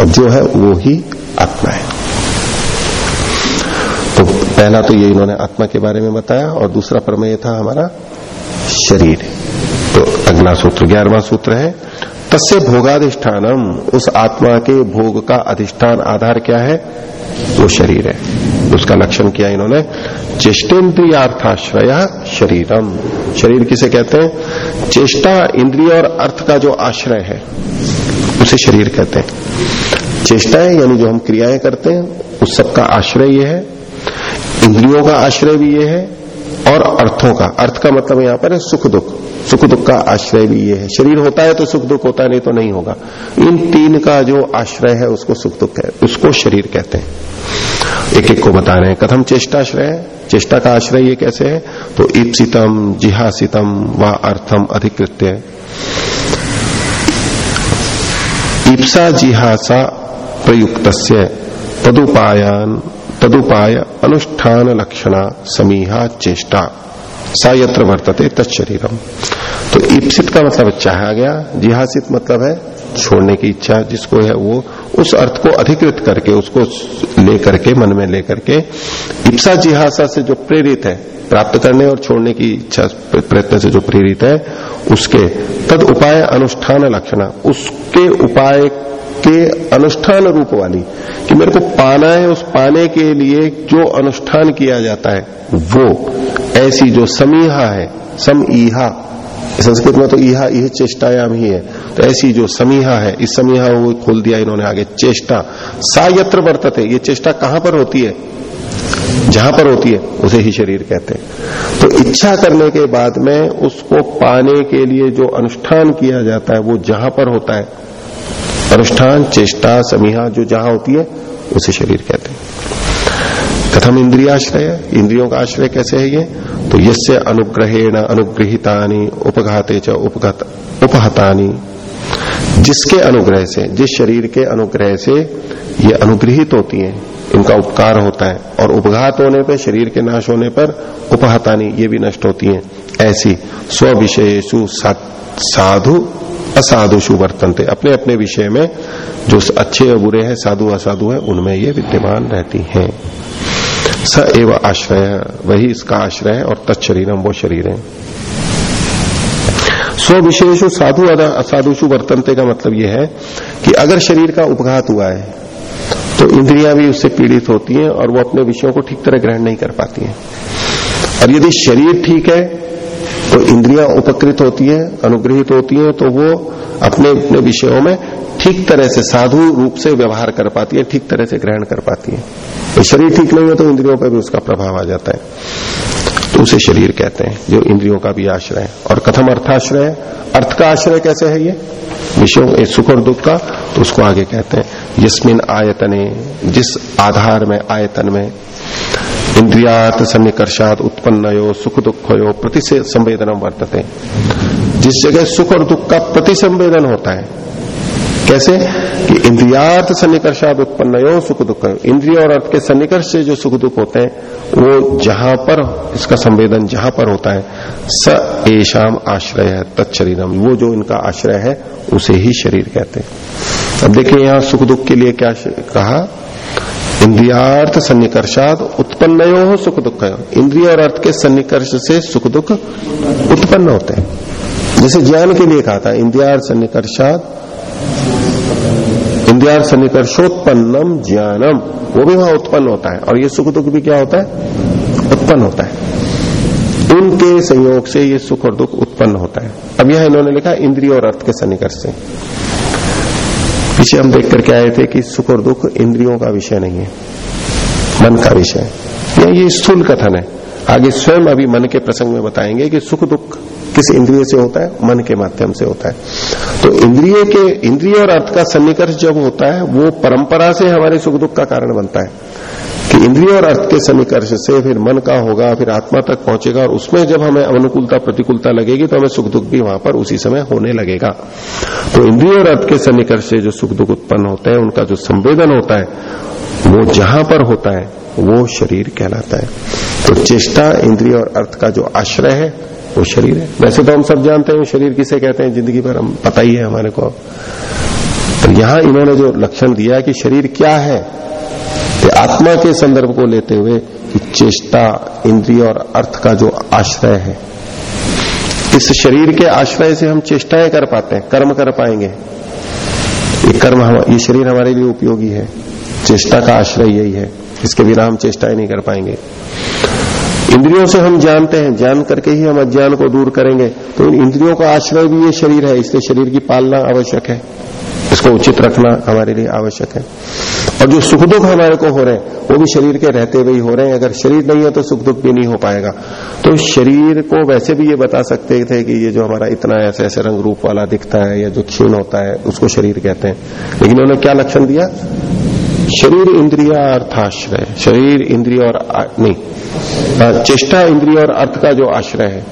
और जो है वो ही आत्मा है। पहला तो ये इन्होंने आत्मा के बारे में बताया और दूसरा प्रमेय था हमारा शरीर। तो अगला सूत्र, ग्यारहवा सूत्र है, तस्य भोगाधिष्ठानम। उस आत्मा के भोग का अधिष्ठान आधार क्या है? वो शरीर है। उसका लक्षण किया इन्होंने, चेष्टेन्द्रियार्थाश्रय शरीरम। शरीर किसे कहते हैं? चेष्टा इंद्रिय और अर्थ का जो आश्रय है, उसे शरीर कहते हैं। चेष्टाएँ यानी जो हम क्रियाएँ करते हैं, उस सबका आश्रय ये है। इंद्रियों का आश्रय भी ये है और अर्थों का। अर्थ का मतलब यहाँ पर है सुख दुख। सुख दुख का आश्रय भी ये है। शरीर होता है तो सुख दुख होता है, नहीं तो नहीं होगा। इन तीन का जो आश्रय है, उसको सुख दुख है। उसको शरीर कहते हैं। एक एक को बता रहे हैं। कथम चेष्टाश्रय चेष्टा का आश्रय ये कैसे है? तो ईप्सितम, जिहासितम, व अर्थम अधिकृत्य। ईप्सा जिहासा प्रयुक्त तदुपायान तदुपाय अनुष्ठान लक्षणा समीहा चेष्टा। सायत्र वर्तते तत्शरीरम तो ईप्सित का मतलब चाहा गया, जिहासित मतलब है छोड़ने की इच्छा, जिसको है वो उस अर्थ को अधिकृत करके, उसको लेकर के, मन में लेकर के, इप्सा जिहासा से जो प्रेरित है, प्राप्त करने और छोड़ने की इच्छा, प्रयत्न से जो प्रेरित है, उसके तद उपाय अनुष्ठान लक्षण, उसके उपाय के अनुष्ठान रूप वाली, कि मेरे को पाना है, उस पाने के लिए जो अनुष्ठान किया जाता है, वो ऐसी जो समीहा है, सम ईहा संस्कृत में तो यह यह चेष्टायाम ही है। तो ऐसी जो समीहा है, इस समीहा वो खोल दिया इन्होंने आगे, चेष्टा। सा यत्र वर्तते, ये चेष्टा कहाँ पर होती है? जहाँ पर होती है, उसे ही शरीर कहते हैं। तो इच्छा करने के बाद में उसको पाने के लिए जो अनुष्ठान किया जाता है, वो जहाँ पर होता है? अनुष्ठान, चेष्टा, समीहा, जो जहाँ होती है, उसे शरीर कहते हैं। कथम इंद्रियाश्रय, इंद्रियों का आश्रय कैसे है ये? तो यसे अनुग्रहेण अनुग्रहितानी उपघाते च उपहतानी। जिसके अनुग्रह से, जिस शरीर के अनुग्रह से ये अनुग्रहित होती हैं, इनका उपकार होता है और उपघात होने पर, शरीर के नाश होने पर उपहतानी ये भी नष्ट होती हैं। ऐसी स्व विषयसु साधु, असाधुषु वर्तनते। अपने अपने विषय में जो अच्छे और बुरे हैं, साधु, असाधु है, उनमें ये विद्यमान रहती हैं। स एव आश्रय। वही इसका आश्रय है और तत्शरीरम वो शरीर। है स्व विशेष साधु असाधुषु वर्तनते का मतलब यह है कि अगर शरीर का उपघात हुआ है तो इंद्रियाँ भी उससे पीड़ित होती हैं और वो अपने विषयों को ठीक तरह ग्रहण नहीं कर पाती हैं। और यदि शरीर ठीक है तो इंद्रियाँ उपकृत होती है, अनुग्रहित होती हैं तो वो अपने अपने विषयों में ठीक तरह से साधु रूप से व्यवहार कर पाती है, ठीक तरह से ग्रहण कर पाती है। तो शरीर ठीक नहीं है तो इंद्रियों पर भी उसका प्रभाव आ जाता है। तो उसे शरीर कहते हैं, जो इंद्रियों का भी आश्रय है। और कथम अर्थाश्रय अर्थ का आश्रय कैसे है ये? विषयों सुख और दुख का तो उसको आगे कहते हैं जिसमिन आयतने, जिस आधार में, आयतन में इंद्रियात सन्निकर्षात उत्पन्न सुख दुख हो प्रति संवेदन वर्तते। जिस जगह सुख और दुख का प्रति संवेदन होता है, कैसे? कि इंद्रियार्थ सन्निकर्षाद उत्पन्न सुख दुख इंद्रिय और अर्थ के सन्निकर्ष से जो सुख दुख होते हैं, वो जहाँ पर, इसका संवेदन जहाँ पर होता है, स एशाम आश्रय है तत्शरीरम वो जो इनका आश्रय है, उसे ही शरीर कहते हैं। अब देखिए यहाँ सुख दुख के लिए क्या कहा? इंद्रियार्थ सन्निकर्षाद उत्पन्न हो सुख दुख इंद्रिय और अर्थ के सन्निकर्ष से सुख दुख उत्पन्न होते हैं। जैसे ज्ञान के लिए कहा था, इंद्रियार्थ सन्निकर्षाद इंद्रिया सन्निकर्षोत्पन्नम ज्ञानम। वो भी वहाँ उत्पन्न होता है। और ये सुख दुख भी क्या होता है? उत्पन्न होता है। उनके संयोग से ये सुख और दुख उत्पन्न होता है। अब यह इन्होंने लिखा, इंद्रिय और अर्थ के सन्निकर्ष से। पीछे हम देख करके आए थे कि सुख और दुख इंद्रियों का विषय नहीं है, मन का विषय या ये स्थूल कथन है। आगे स्वयं अभी मन के प्रसंग में बताएँगे कि सुख दुख किस इंद्रिय से होता है, मन के माध्यम से होता है। तो इंद्रिय के, इंद्रिय और अर्थ का सन्निकर्ष जब होता है, वो परंपरा से हमारे सुख दुख का कारण बनता है। कि इंद्रिय और अर्थ के सन्निकर्ष से फिर मन का होगा, फिर आत्मा तक पहुंचेगा, और उसमें जब हमें अनुकूलता, प्रतिकूलता लगेगी तो हमें सुख दुख भी वहाँ पर उसी समय होने लगेगा। तो इंद्रिय और अर्थ के सन्निकर्ष से जो सुख दुख उत्पन्न होते हैं, उनका जो संवेदन होता है, वो जहाँ पर होता है, वो शरीर कहलाता है। तो चेष्टा, इंद्रिय और अर्थ का जो आश्रय है, वो शरीर है। वैसे तो हम सब जानते हैं, शरीर किसे कहते हैं, ज़िंदगी भर हम पता ही है हमारे को। तो यहाँ इन्होंने जो लक्षण दिया कि शरीर क्या है, कि आत्मा के संदर्भ को लेते हुए कि चेष्टा, इंद्रिय और अर्थ का जो आश्रय है। इस शरीर के आश्रय से हम चेष्टाएँ कर पाते हैं, कर्म कर पाएँगे। ये कर्म हम, ये शरीर हमारे लिए उपयोगी है। चेष्टा का आश्रय यही है इसके बिना हम चेष्टाएँ नहीं कर पाएँगे। इंद्रियों से हम जानते हैं जान करके ही हम अज्ञान को दूर करेंगे। तो इन इंद्रियों का आश्रय भी ये शरीर है, इसलिए शरीर की पालना आवश्यक है। इसको उचित रखना हमारे लिए आवश्यक है। और जो सुख दुख हमारे को हो रहे हैं, वो भी शरीर के रहते हुए ही हो रहे हैं। अगर शरीर नहीं है तो सुख दुख भी नहीं हो पाएगा। तो शरीर को वैसे भी ये बता सकते थे कि ये जो हमारा इतना ऐसे ऐसे रंग रूप वाला दिखता है, या जो क्षीण होता है, उसको शरीर कहते हैं। लेकिन उन्होंने क्या लक्षण दिया? शरीर इंद्रिया अर्थाश्रय शरीर इंद्रिय और नहीं चेष्टा इंद्रिय और अर्थ का जो आश्रय है।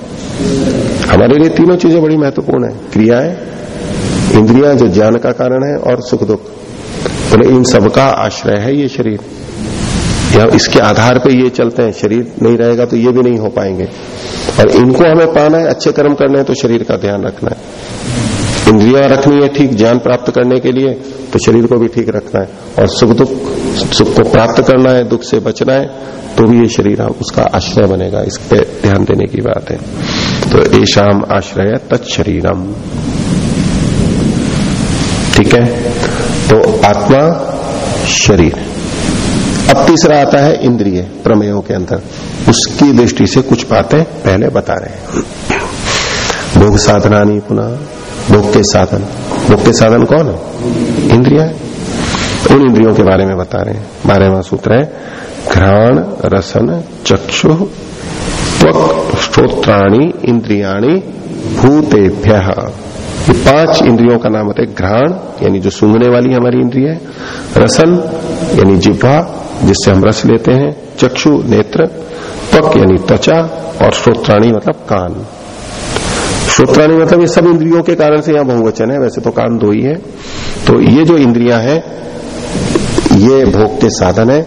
हमारे लिए तीनों चीज़ें बड़ी महत्वपूर्ण है। क्रियाएँ, इंद्रिया जो ज्ञान का कारण है और सुख दुख। बोले, इन सबका आश्रय है ये शरीर। या इसके आधार पे ये चलते हैं, शरीर नहीं रहेगा तो ये भी नहीं हो पाएँगे। और इनको हमें पाना है, अच्छे कर्म करने हैं तो शरीर का ध्यान रखना है। इंद्रिया रखनी है ठीक ज्ञान प्राप्त करने के लिए तो शरीर को भी ठीक रखना है और सुख दुख, सुख को प्राप्त करना है, दुख से बचना है तो भी ये शरीर उसका आश्रय बनेगा। इस पे ध्यान देने की बात है। तो ऐशाम आश्रय तत्शरीरम। ठीक है? तो आत्मा, शरीर। अब तीसरा आता है इंद्रिय प्रमेयों के अंदर। उसकी दृष्टि से कुछ बातें पहले बता रहे हैं। भोग नहीं पुनः, भोग के साधन। के साधन कौन है? इंद्रिया उन इंद्रियों के बारे में बता रहे हैं। बारहवा सूत्र है, घ्राण, रसन, चक्षु श्रोत्राणी इंद्रियाणी, भूतेभ्य। ये पाँच इंद्रियों का नाम होता है घ्राण, यानी जो सूंघने वाली हमारी इंद्रिय है। रसन, यानी जिह्वा, जिससे हम रस लेते हैं। चक्षु, नेत्र, त्वक, यानी त्वचा, और श्रोत्राणी मतलब कान। श्रोत्राणी मतलब ये सब इंद्रियों के कारण से यहाँ बहुवचन है। वैसे तो कान दो ही है। तो ये जो इंद्रियाँ हैं, ये भोग के साधन है।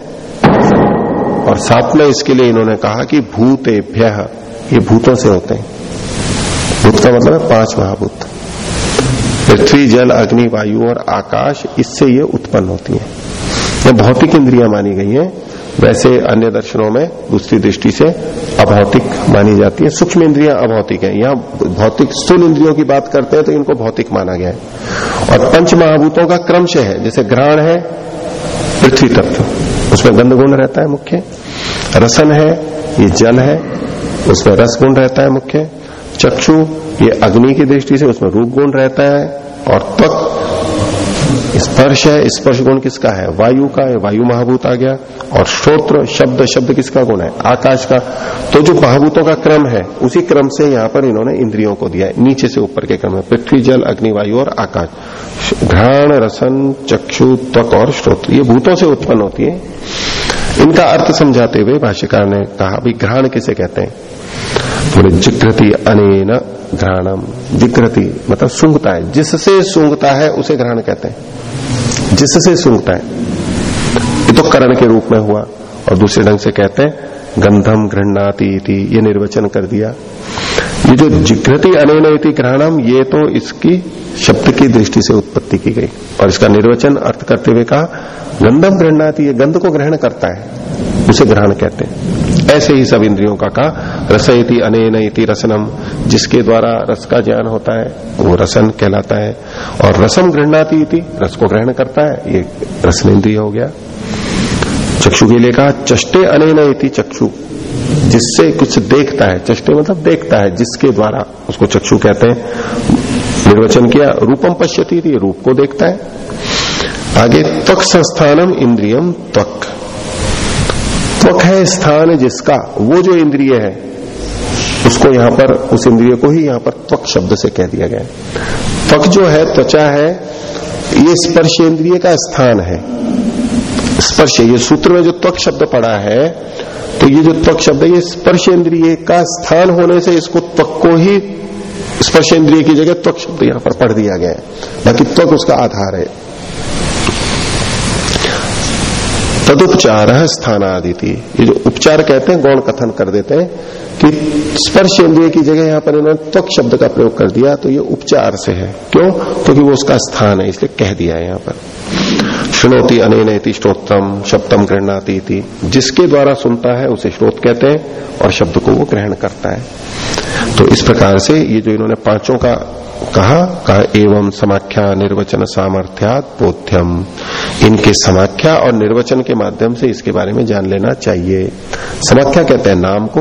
और साथ में इसके लिए इन्होंने कहा कि भूतेभ्य, ये भूतों से होते हैं। भूत का मतलब है पाँच महाभूत। पृथ्वी, जल, अग्नि, वायु और आकाश, इससे ये उत्पन्न होती है। ये भौतिक इंद्रिया मानी गई है। वैसे अन्य दर्शनों में दूसरी दृष्टि से अभौतिक मानी जाती है। सूक्ष्म इंद्रियाँ अभौतिक है। यहाँ भौतिक स्थूल इंद्रियों की बात करते हैं तो इनको भौतिक माना गया है। और पंच महाभूतों का क्रमश है। जैसे ग्रहण है, पृथ्वी तत्व। उसमें गंध गुण रहता है मुख्य। रसन है, ये जल है। उसमें रस गुण रहता है मुख्य। चक्षु, ये अग्नि की दृष्टि से उसमें रूप गुण रहता है। और त्वक स्पर्श है स्पर्श गुण किसका है? वायु का है, वायु महाभूत आ गया। और श्रोत्र, शब्द शब्द किसका गुण है? आकाश का। तो जो महाभूतों का क्रम है, उसी क्रम से यहाँ पर इन्होंने इंद्रियों को दिया है। नीचे से ऊपर के क्रम में, पृथ्वी, जल, अग्नि, वायु और आकाश। घ्राण, रसन, चक्षु, त्वक और श्रोत्र, ये भूतों से उत्पन्न होती है। इनका अर्थ समझाते हुए भाष्यकार ने कहा, भाई, घ्राण किसे कहते हैं? बोले जिक्रति अनेन घ्राणम जिक्रति मतलब सूंघता है। जिससे सूंघता है, उसे ग्रहण कहते हैं। जिससे सूंघता है। ये तो करण के रूप में हुआ। और दूसरे ढंग से कहते हैं, गंधम गृहणाती ये निर्वचन कर दिया। ये जो जिग्रति अनेन ग्रहणम ये तो इसकी शब्द की दृष्टि से उत्पत्ति की गई। और इसका निर्वचन अर्थ करते हुए कहा, गंधम गृहणाती ये गंध को ग्रहण करता है। उसे ग्रहण कहते हैं। ऐसे ही सब इंद्रियों का कहा रसयति अनेन रसनम, जिसके द्वारा रस का ज्ञान होता है, वो रसन कहलाता है। और रसम गृहणाती इति, रस को ग्रहण करता है, ये रसन इंद्रिय हो गया। चक्षु के लिए कहा, चष्टे अनेन इति चक्षु, जिससे कुछ देखता है, चष्टे मतलब देखता है, जिसके द्वारा उसको चक्षु कहते हैं। निर्वचन किया, रूपम पश्यती थी रूप को देखता है। आगे त्वक संस्थानम इंद्रियम त्वक त्वक है, स्थान जिसका, वो जो इंद्रिय है, उसको यहाँ पर, उस इंद्रिय को ही यहाँ पर त्वक शब्द से कह दिया गया त्वक जो है, त्वचा है, ये स्पर्श इंद्रिय का स्थान है। स्पर्श, ये सूत्र में जो त्वक शब्द पड़ा है तो ये जो त्वक शब्द है, ये स्पर्श इंद्रिय का स्थान होने से इसको त्वक को ही स्पर्श इंद्रिय की जगह त्वक शब्द यहाँ पर पढ़ दिया गया है। बाकी त्वक उसका आधार है। तदुपचार स्थानादिति। ये जो उपचार कहते हैं, गौण कथन कर देते हैं कि स्पर्श इंद्रिय की जगह यहाँ पर इन्होंने त्वक शब्द का प्रयोग कर दिया तो ये उपचार से है। क्यों? क्योंकि तो वो उसका स्थान है, इसलिए कह दिया है यहाँ पर। श्रोति अनेन श्रोतम शब्दम गृहणाती जिसके द्वारा सुनता है, उसे श्रोत कहते हैं और शब्द को वो ग्रहण करता है। तो इस प्रकार से ये जो इन्होंने पाँचों का कहा कहा, एवं समाख्या निर्वचन सामर्थ्यात बोध्यम। इनके समाख्या और निर्वचन के माध्यम से इसके बारे में जान लेना चाहिए। समाख्या कहते हैं नाम को।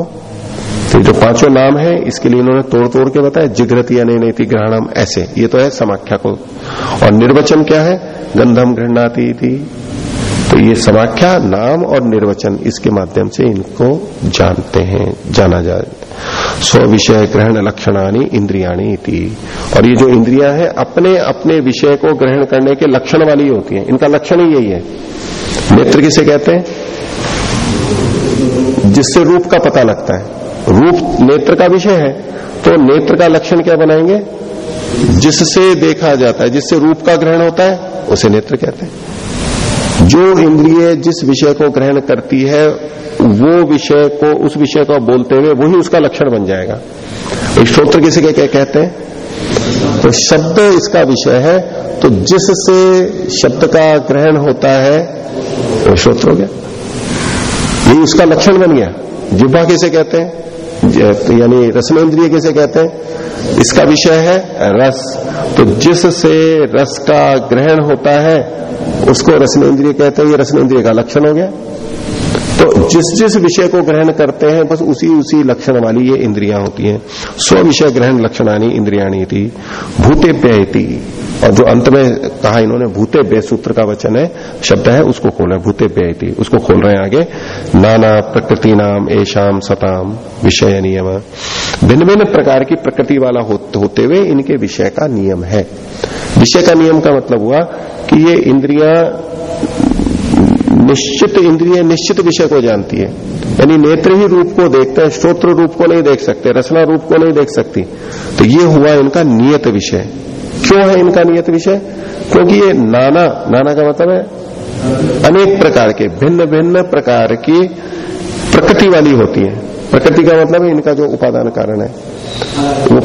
तो जो पाँचों नाम है, इसके लिए इन्होंने तोड़ तोड़ के बताया, जिग्रति अनेति ग्रहणम, ऐसे। ये तो है समाख्या को। और निर्वचन क्या है? गंधम गृहणाती थी तो ये समाख्या नाम और निर्वचन इसके माध्यम से इनको जानते हैं, जाना जाए स्व विषय ग्रहण लक्षणानी इंद्रियाणी थी और ये जो इंद्रिया है, अपने अपने विषय को ग्रहण करने के लक्षण वाली होती है। इनका लक्षण ही यही है। नेत्र किसे कहते हैं? जिससे रूप का पता लगता है। रूप नेत्र का विषय है। तो नेत्र का लक्षण क्या बनाएँगे? जिससे देखा जाता है, जिससे रूप का ग्रहण होता है, उसे नेत्र कहते हैं। जो इंद्रिय जिस विषय को ग्रहण करती है, वो विषय को, उस विषय को बोलते हुए वही उसका लक्षण बन जाएगा। स्त्रोत्र किसी के क्या कहते हैं? तो शब्द इसका विषय है तो जिससे शब्द का ग्रहण होता है, वो श्रोत्र हो गया। ये उसका लक्षण बन गया। जिब्बा किसे कहते हैं? यानी रसमेंद्रिय किसे कहते हैं? इसका विषय है रस। तो जिससे रस का ग्रहण होता है, उसको रसनेन्द्रिय कहते हैं। ये रसनेन्द्रिय का लक्षण हो गया। तो जिस जिस विषय को ग्रहण करते हैं, बस उसी उसी लक्षण वाली ये इंद्रियाँ होती हैं। स्व विषय ग्रहण लक्षणानी इंद्रियाणी थी भूतेभ्य और जो अंत में कहा इन्होंने भूतेभ्य सूत्र का वचन है, शब्द है, उसको खोल रहे भूतेभ्य उसको खोल रहे हैं आगे, नाना प्रकृति नाम एशाम सताम विषय नियम। भिन्न भिन्न प्रकार की प्रकृति वाला होते हुए इनके विषय का नियम है। विषय का नियम का मतलब हुआ कि ये इंद्रियाँ निश्चित इंद्रिय निश्चित विषय को जानती है। यानी नेत्र ही रूप को देखते हैं श्रोत्र रूप को नहीं देख सकते, रचना रूप को नहीं देख सकती। तो ये हुआ इनका नियत विषय। क्यों है इनका नियत विषय? क्योंकि ये नाना नाना का मतलब है अनेक प्रकार के भिन्न भिन्न प्रकार की प्रकृति वाली होती है। प्रकृति का मतलब है इनका जो उपादान कारण है। वो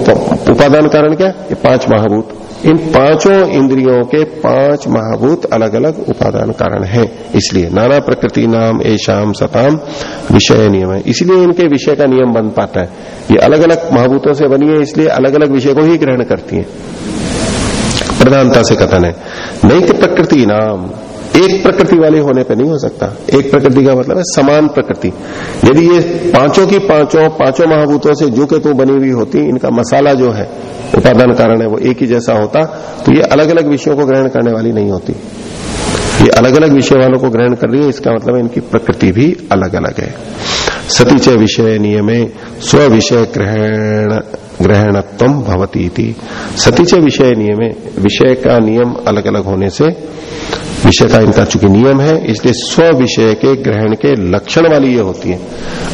उपादान कारण क्या? ये पाँच महाभूत। इन पाँचों इंद्रियों के पाँच महाभूत अलग अलग उपादान कारण है। इसलिए नाना प्रकृति नाम एशाम सताम, विषय नियम है। इसलिए इनके विषय का नियम बन पाता है। ये अलग अलग महाभूतों से बनी है, इसलिए अलग अलग विषय को ही ग्रहण करती है। प्रधानता से कथन है। नहीं प्रकृति नाम एक प्रकृति वाले होने पे नहीं हो सकता। एक प्रकृति का मतलब है समान प्रकृति। यदि ये पाँचों की पाँचों पाँचों महाभूतों से जो के तू बनी हुई होती, इनका मसाला जो है, उपादान कारण है, वो एक ही जैसा होता तो ये अलग अलग विषयों को ग्रहण करने वाली नहीं होती। ये अलग अलग विषय वालों को ग्रहण कर रही है, इसका मतलब इनकी प्रकृति भी अलग अलग है। सतीचय विषय नियमे, स्व विषय ग्रहण। ग्रहणत्व भवती थी सतीच विषय नियम, विषय का नियम अलग अलग होने से विषय का इनका चूँकि नियम है, इसलिए स्व विषय के ग्रहण के लक्षण वाली ये होती है।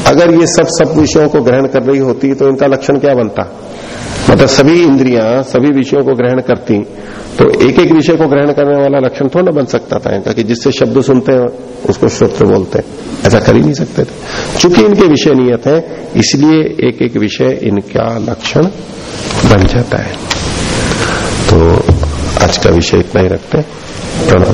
अगर ये सब सब विषयों को ग्रहण कर रही होती तो इनका लक्षण क्या बनता? मतलब सभी इंद्रियाँ, सभी विषयों को ग्रहण करती तो एक एक विषय को ग्रहण करने वाला लक्षण थोड़ा बन सकता था इनका, कि जिससे शब्द सुनते हैं, उसको श्रोत्र बोलते हैं। ऐसा कर ही नहीं सकते थे। चूँकि इनके विषय नियत है, इसलिए एक एक विषय इनका लक्षण बन जाता है। तो आज का विषय इतना ही रखते हैं। प्रणव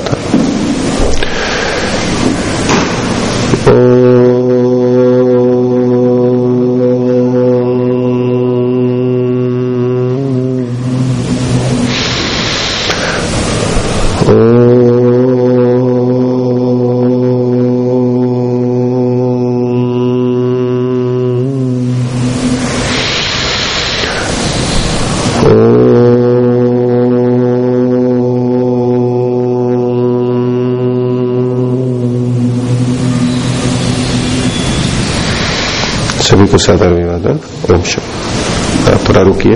सादर अभिवादन ओम शब्द थोड़ा रुकिए।